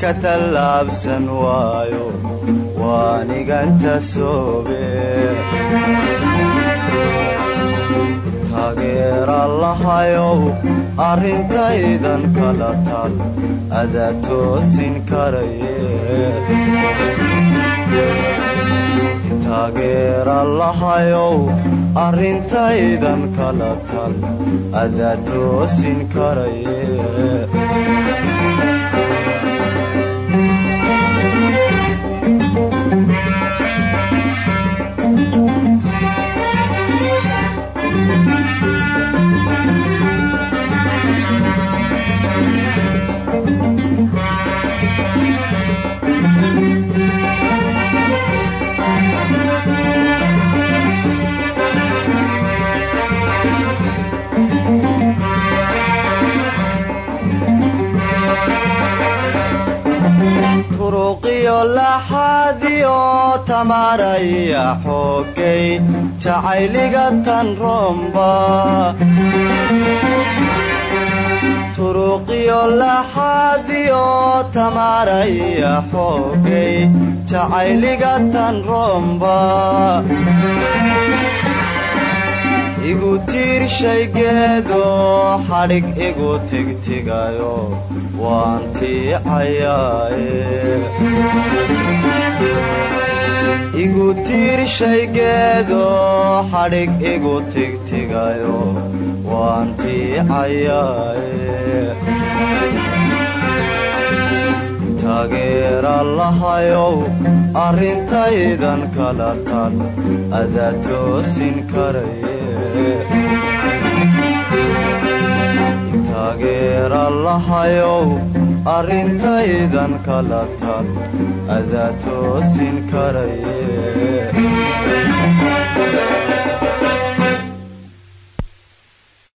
ka tallaabsan waayo waaniganta soobe. Taageera lahayow arrintaydan kala tal adaa toosin karaye taageera lahayow arrintaydan kala tal adaa toosin karaye laxaadiyo tamaraya xoogay jacayliga tan roomba. Laxaadiyo tamaraya xoogay jacayliga tan roomba. Igu tiirshay geedo xadhig igu tigtigayo igu tiirshay geedo xadhig igu tigtigayo waan tiicayaaye taageera arrintaydan kala tal. Adaa toosin karaye taageera lahayow arrintaydan kala tal adaa toosin karaye